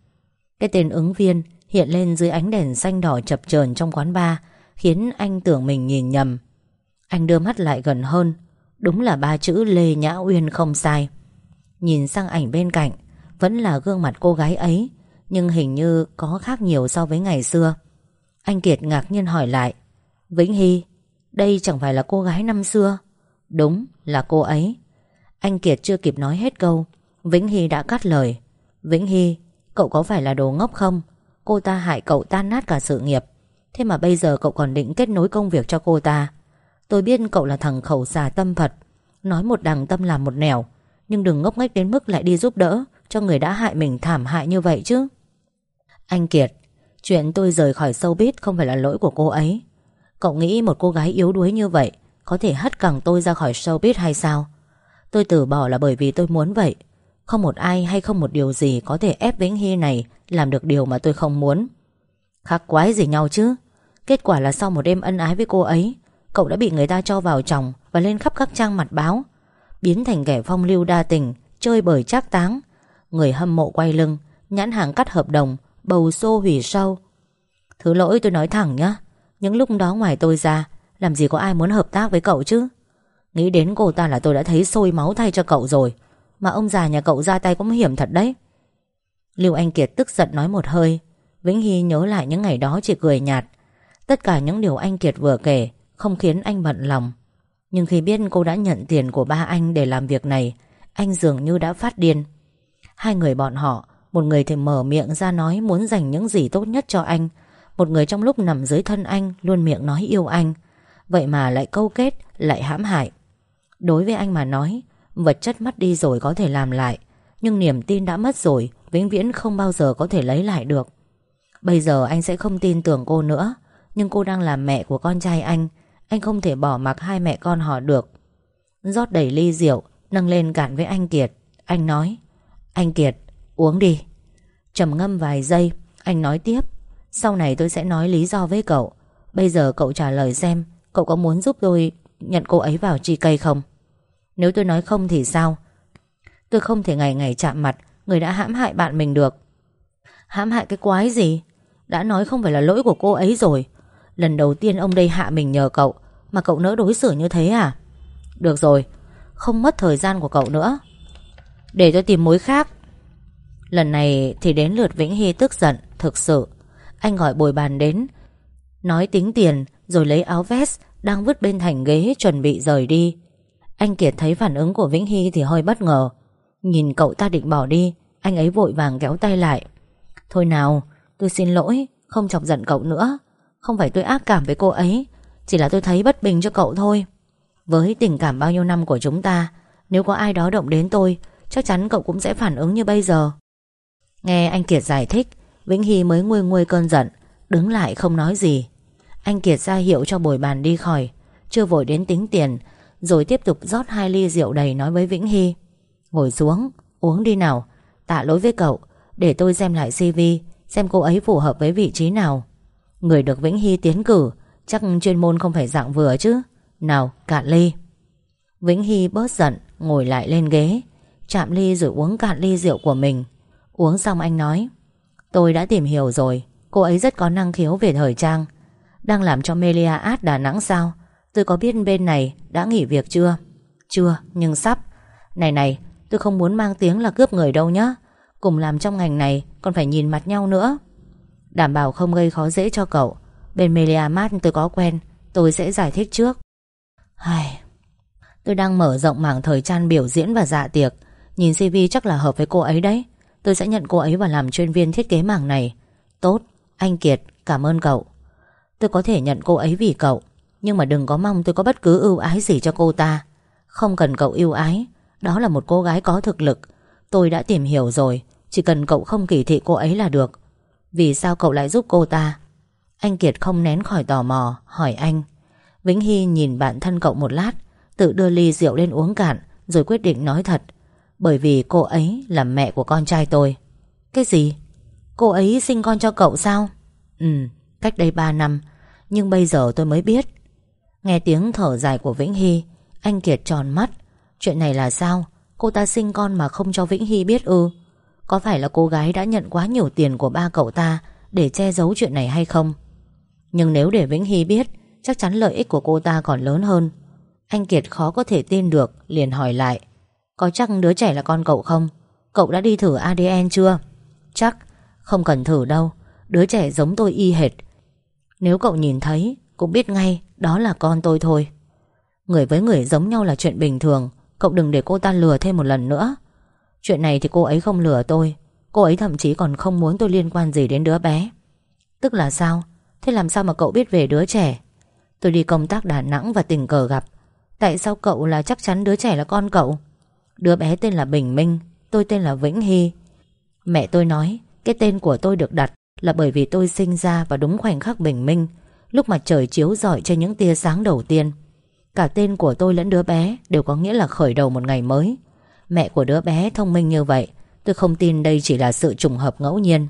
Cái tên ứng viên hiện lên dưới ánh đèn xanh đỏ chập chờn trong quán bar, khiến anh tưởng mình nhìn nhầm. Anh đưa mắt lại gần hơn, đúng là ba chữ Lê Nhã Uyên không sai. Nhìn sang ảnh bên cạnh, vẫn là gương mặt cô gái ấy, nhưng hình như có khác nhiều so với ngày xưa. Anh Kiệt ngạc nhiên hỏi lại, Vĩnh Hy, đây chẳng phải là cô gái năm xưa? Đúng là cô ấy. Anh Kiệt chưa kịp nói hết câu Vĩnh Hy đã cắt lời Vĩnh Hy Cậu có phải là đồ ngốc không? Cô ta hại cậu tan nát cả sự nghiệp. Thế mà bây giờ cậu còn định kết nối công việc cho cô ta. Tôi biết cậu là thằng khẩu xà tâm Phật. Nói một đằng tâm làm một nẻo. Nhưng đừng ngốc nghếch đến mức lại đi giúp đỡ Cho người đã hại mình thảm hại như vậy chứ. Anh Kiệt, Chuyện tôi rời khỏi showbiz không phải là lỗi của cô ấy. Cậu nghĩ một cô gái yếu đuối như vậy Có thể hất cẳng tôi ra khỏi showbiz hay sao? Tôi từ bỏ là bởi vì tôi muốn vậy. Không một ai hay không một điều gì Có thể ép Vĩnh Hy này Làm được điều mà tôi không muốn. Khác quái gì nhau chứ? Kết quả là sau một đêm ân ái với cô ấy Cậu đã bị người ta cho vào chồng Và lên khắp các trang mặt báo. Biến thành kẻ phong lưu đa tình, Chơi bời trác táng. Người hâm mộ quay lưng, Nhãn hàng cắt hợp đồng, Bầu xô hủy sâu. Thứ lỗi tôi nói thẳng nhá, những lúc đó ngoài tôi ra, Làm gì có ai muốn hợp tác với cậu chứ? Nghĩ đến cô ta là tôi đã thấy sôi máu thay cho cậu rồi, Mà ông già nhà cậu ra tay cũng hiểm thật đấy. Lưu Anh Kiệt tức giận nói một hơi, Vĩnh Hy nhớ lại những ngày đó chỉ cười nhạt. Tất cả những điều anh Kiệt vừa kể không khiến anh bận lòng. Nhưng khi biết cô đã nhận tiền của ba anh Để làm việc này, Anh dường như đã phát điên. Hai người bọn họ, Một người thì mở miệng ra nói muốn dành những gì tốt nhất cho anh, Một người trong lúc nằm dưới thân anh Luôn miệng nói yêu anh. Vậy mà lại câu kết, Lại hãm hại. Đối với anh mà nói, Vật chất mất đi rồi có thể làm lại, Nhưng niềm tin đã mất rồi, Vĩnh viễn không bao giờ có thể lấy lại được. Bây giờ anh sẽ không tin tưởng cô nữa, Nhưng cô đang là mẹ của con trai anh anh không thể bỏ mặc hai mẹ con họ được. Rót đầy ly rượu, Nâng lên cạn với anh Kiệt. Anh nói, Anh Kiệt, uống đi. Trầm ngâm vài giây, Anh nói tiếp, Sau này tôi sẽ nói lý do với cậu. Bây giờ cậu trả lời xem, Cậu có muốn giúp tôi nhận cô ấy vào chi cây không? Nếu tôi nói không thì sao? Tôi không thể ngày ngày chạm mặt, Người đã hãm hại bạn mình được. Hãm hại cái quái gì? Đã nói không phải là lỗi của cô ấy rồi. Lần đầu tiên ông đây hạ mình nhờ cậu, Mà cậu nỡ đối xử như thế à? Được rồi, Không mất thời gian của cậu nữa. Để tôi tìm mối khác. Lần này thì đến lượt Vĩnh Hy tức giận, Thực sự. Anh gọi bồi bàn đến, Nói tính tiền, Rồi lấy áo vest Đang vứt bên thành ghế chuẩn bị rời đi. Anh Kiệt thấy phản ứng của Vĩnh Hy thì hơi bất ngờ. Nhìn cậu ta định bỏ đi, Anh ấy vội vàng kéo tay lại. Thôi nào, tôi xin lỗi, Không chọc giận cậu nữa. Không phải tôi ác cảm với cô ấy, Chỉ là tôi thấy bất bình cho cậu thôi. Với tình cảm bao nhiêu năm của chúng ta, Nếu có ai đó động đến tôi, Chắc chắn cậu cũng sẽ phản ứng như bây giờ. Nghe anh Kiệt giải thích, Vĩnh Hy mới nguôi nguôi cơn giận, Đứng lại không nói gì. Anh Kiệt ra hiệu cho bồi bàn đi khỏi, Chưa vội đến tính tiền, Rồi tiếp tục rót hai ly rượu đầy nói với Vĩnh Hy. Ngồi xuống, Uống đi nào, Tạ lỗi với cậu, Để tôi xem lại CV Xem cô ấy phù hợp với vị trí nào. Người được Vĩnh Hy tiến cử, Chắc chuyên môn không phải dạng vừa chứ. Nào, cạn ly. Vĩnh Hy bớt giận, Ngồi lại lên ghế. Chạm ly rồi uống cạn ly rượu của mình. Uống xong anh nói, Tôi đã tìm hiểu rồi, Cô ấy rất có năng khiếu về thời trang. Đang làm cho Melia Art Đà Nẵng sao? Tôi có biết bên này đã nghỉ việc chưa? Chưa, nhưng sắp. Này này, Tôi không muốn mang tiếng là cướp người đâu nhá. Cùng làm trong ngành này, Còn phải nhìn mặt nhau nữa. Đảm bảo không gây khó dễ cho cậu. Bên Melia Mart tôi có quen Tôi sẽ giải thích trước. Ai... Tôi đang mở rộng mảng thời trang biểu diễn và dạ tiệc. Nhìn CV chắc là hợp với cô ấy đấy. Tôi sẽ nhận cô ấy và làm chuyên viên thiết kế mảng này. Tốt, anh Kiệt, cảm ơn cậu. Tôi có thể nhận cô ấy vì cậu Nhưng mà đừng có mong tôi có bất cứ ưu ái gì cho cô ta. Không cần cậu ưu ái đó là một cô gái có thực lực. Tôi đã tìm hiểu rồi Chỉ cần cậu không kỳ thị cô ấy là được. Vì sao cậu lại giúp cô ta? Anh Kiệt không nén khỏi tò mò, Hỏi anh. Vĩnh Hy nhìn bạn thân cậu một lát, Tự đưa ly rượu lên uống cạn, Rồi quyết định nói thật. Bởi vì cô ấy là mẹ của con trai tôi. Cái gì? Cô ấy sinh con cho cậu sao? Ừ cách đây 3 năm, Nhưng bây giờ tôi mới biết. Nghe tiếng thở dài của Vĩnh Hy, Anh Kiệt tròn mắt. Chuyện này là sao? Cô ta sinh con mà không cho Vĩnh Hy biết ư? Có phải là cô gái đã nhận quá nhiều tiền của ba cậu ta Để che giấu chuyện này hay không? Nhưng nếu để Vĩnh Hy biết, Chắc chắn lợi ích của cô ta còn lớn hơn. Anh Kiệt khó có thể tin được, Liền hỏi lại. Có chắc đứa trẻ là con cậu không? Cậu đã đi thử ADN chưa? Chắc. Không cần thử đâu. Đứa trẻ giống tôi y hệt. Nếu cậu nhìn thấy, Cũng biết ngay, đó là con tôi thôi. Người với người giống nhau là chuyện bình thường. Cậu đừng để cô ta lừa thêm một lần nữa. Chuyện này thì cô ấy không lừa tôi. Cô ấy thậm chí còn không muốn tôi liên quan gì đến đứa bé. Tức là sao? Thế làm sao mà cậu biết về đứa trẻ? Tôi đi công tác Đà Nẵng và tình cờ gặp. Tại sao cậu là chắc chắn đứa trẻ là con cậu? Đứa bé tên là Bình Minh, Tôi tên là Vĩnh Hy. Mẹ tôi nói, Cái tên của tôi được đặt Là bởi vì tôi sinh ra vào đúng khoảnh khắc bình minh, Lúc mặt trời chiếu rọi trên những tia sáng đầu tiên. Cả tên của tôi lẫn đứa bé Đều có nghĩa là khởi đầu một ngày mới. Mẹ của đứa bé thông minh như vậy, Tôi không tin đây chỉ là sự trùng hợp ngẫu nhiên.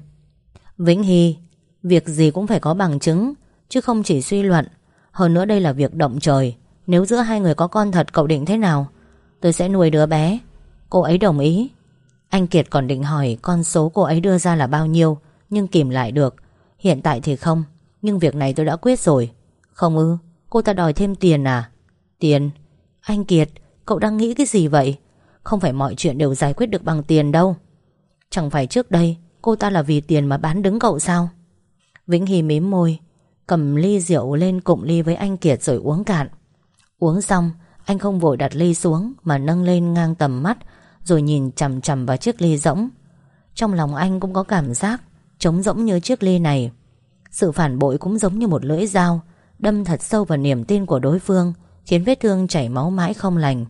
Vĩnh Hy, Việc gì cũng phải có bằng chứng, Chứ không chỉ suy luận. Hơn nữa đây là việc động trời, Nếu giữa hai người có con thật, cậu định thế nào? Tôi sẽ nuôi đứa bé. Cô ấy đồng ý. Anh Kiệt còn định hỏi con số cô ấy đưa ra là bao nhiêu, Nhưng kìm lại được. Hiện tại thì không, Nhưng việc này tôi đã quyết rồi. Không ư? Cô ta đòi thêm tiền à? Tiền? Anh Kiệt, Cậu đang nghĩ cái gì vậy? Không phải mọi chuyện đều giải quyết được bằng tiền đâu. Chẳng phải trước đây, Cô ta là vì tiền mà bán đứng cậu sao? Vĩnh Hy mím môi, Cầm ly rượu lên cụm ly với anh Kiệt rồi uống cạn. Uống xong, Anh không vội đặt ly xuống Mà nâng lên ngang tầm mắt, Rồi nhìn chằm chằm vào chiếc ly rỗng. Trong lòng anh cũng có cảm giác Trống rỗng như chiếc ly này. Sự phản bội cũng giống như một lưỡi dao, Đâm thật sâu vào niềm tin của đối phương, Khiến vết thương chảy máu mãi không lành.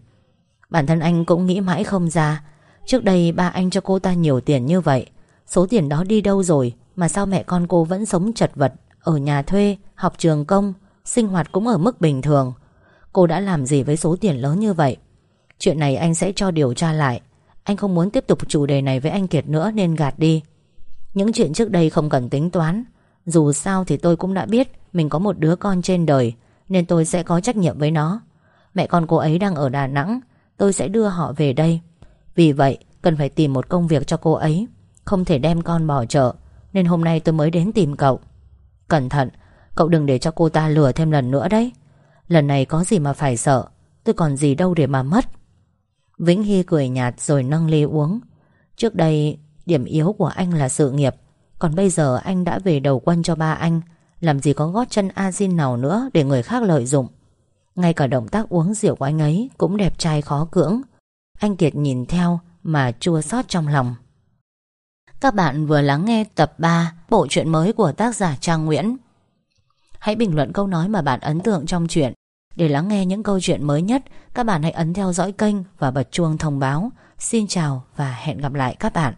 Bản thân anh cũng nghĩ mãi không ra. Trước đây ba anh cho cô ta nhiều tiền như vậy. Số tiền đó đi đâu rồi Mà sao mẹ con cô vẫn sống chật vật Ở nhà thuê, học trường công Sinh hoạt cũng ở mức bình thường? Cô đã làm gì với số tiền lớn như vậy? Chuyện này anh sẽ cho điều tra lại. Anh không muốn tiếp tục chủ đề này với anh Kiệt nữa Nên gạt đi. Những chuyện trước đây không cần tính toán. Dù sao thì tôi cũng đã biết Mình có một đứa con trên đời Nên tôi sẽ có trách nhiệm với nó. Mẹ con cô ấy đang ở Đà Nẵng Tôi sẽ đưa họ về đây. Vì vậy, cần phải tìm một công việc cho cô ấy. Không thể đem con bỏ chợ, Nên hôm nay tôi mới đến tìm cậu. Cẩn thận, Cậu đừng để cho cô ta lừa thêm lần nữa đấy. Lần này có gì mà phải sợ, Tôi còn gì đâu để mà mất. Vĩnh Hy cười nhạt rồi nâng ly uống. Trước đây, Điểm yếu của anh là sự nghiệp. Còn bây giờ anh đã về đầu quân cho ba anh. Làm gì có gót chân a nào nữa Để người khác lợi dụng ngay cả động tác uống rượu của anh ấy Cũng đẹp trai khó cưỡng. Anh Kiệt nhìn theo mà chua xót trong lòng. Các bạn vừa lắng nghe tập 3 Bộ truyện mới của tác giả Trang Nguyễn. Hãy bình luận câu nói mà bạn ấn tượng trong truyện. Để lắng nghe những câu chuyện mới nhất, Các bạn hãy ấn theo dõi kênh Và bật chuông thông báo. Xin chào và hẹn gặp lại các bạn.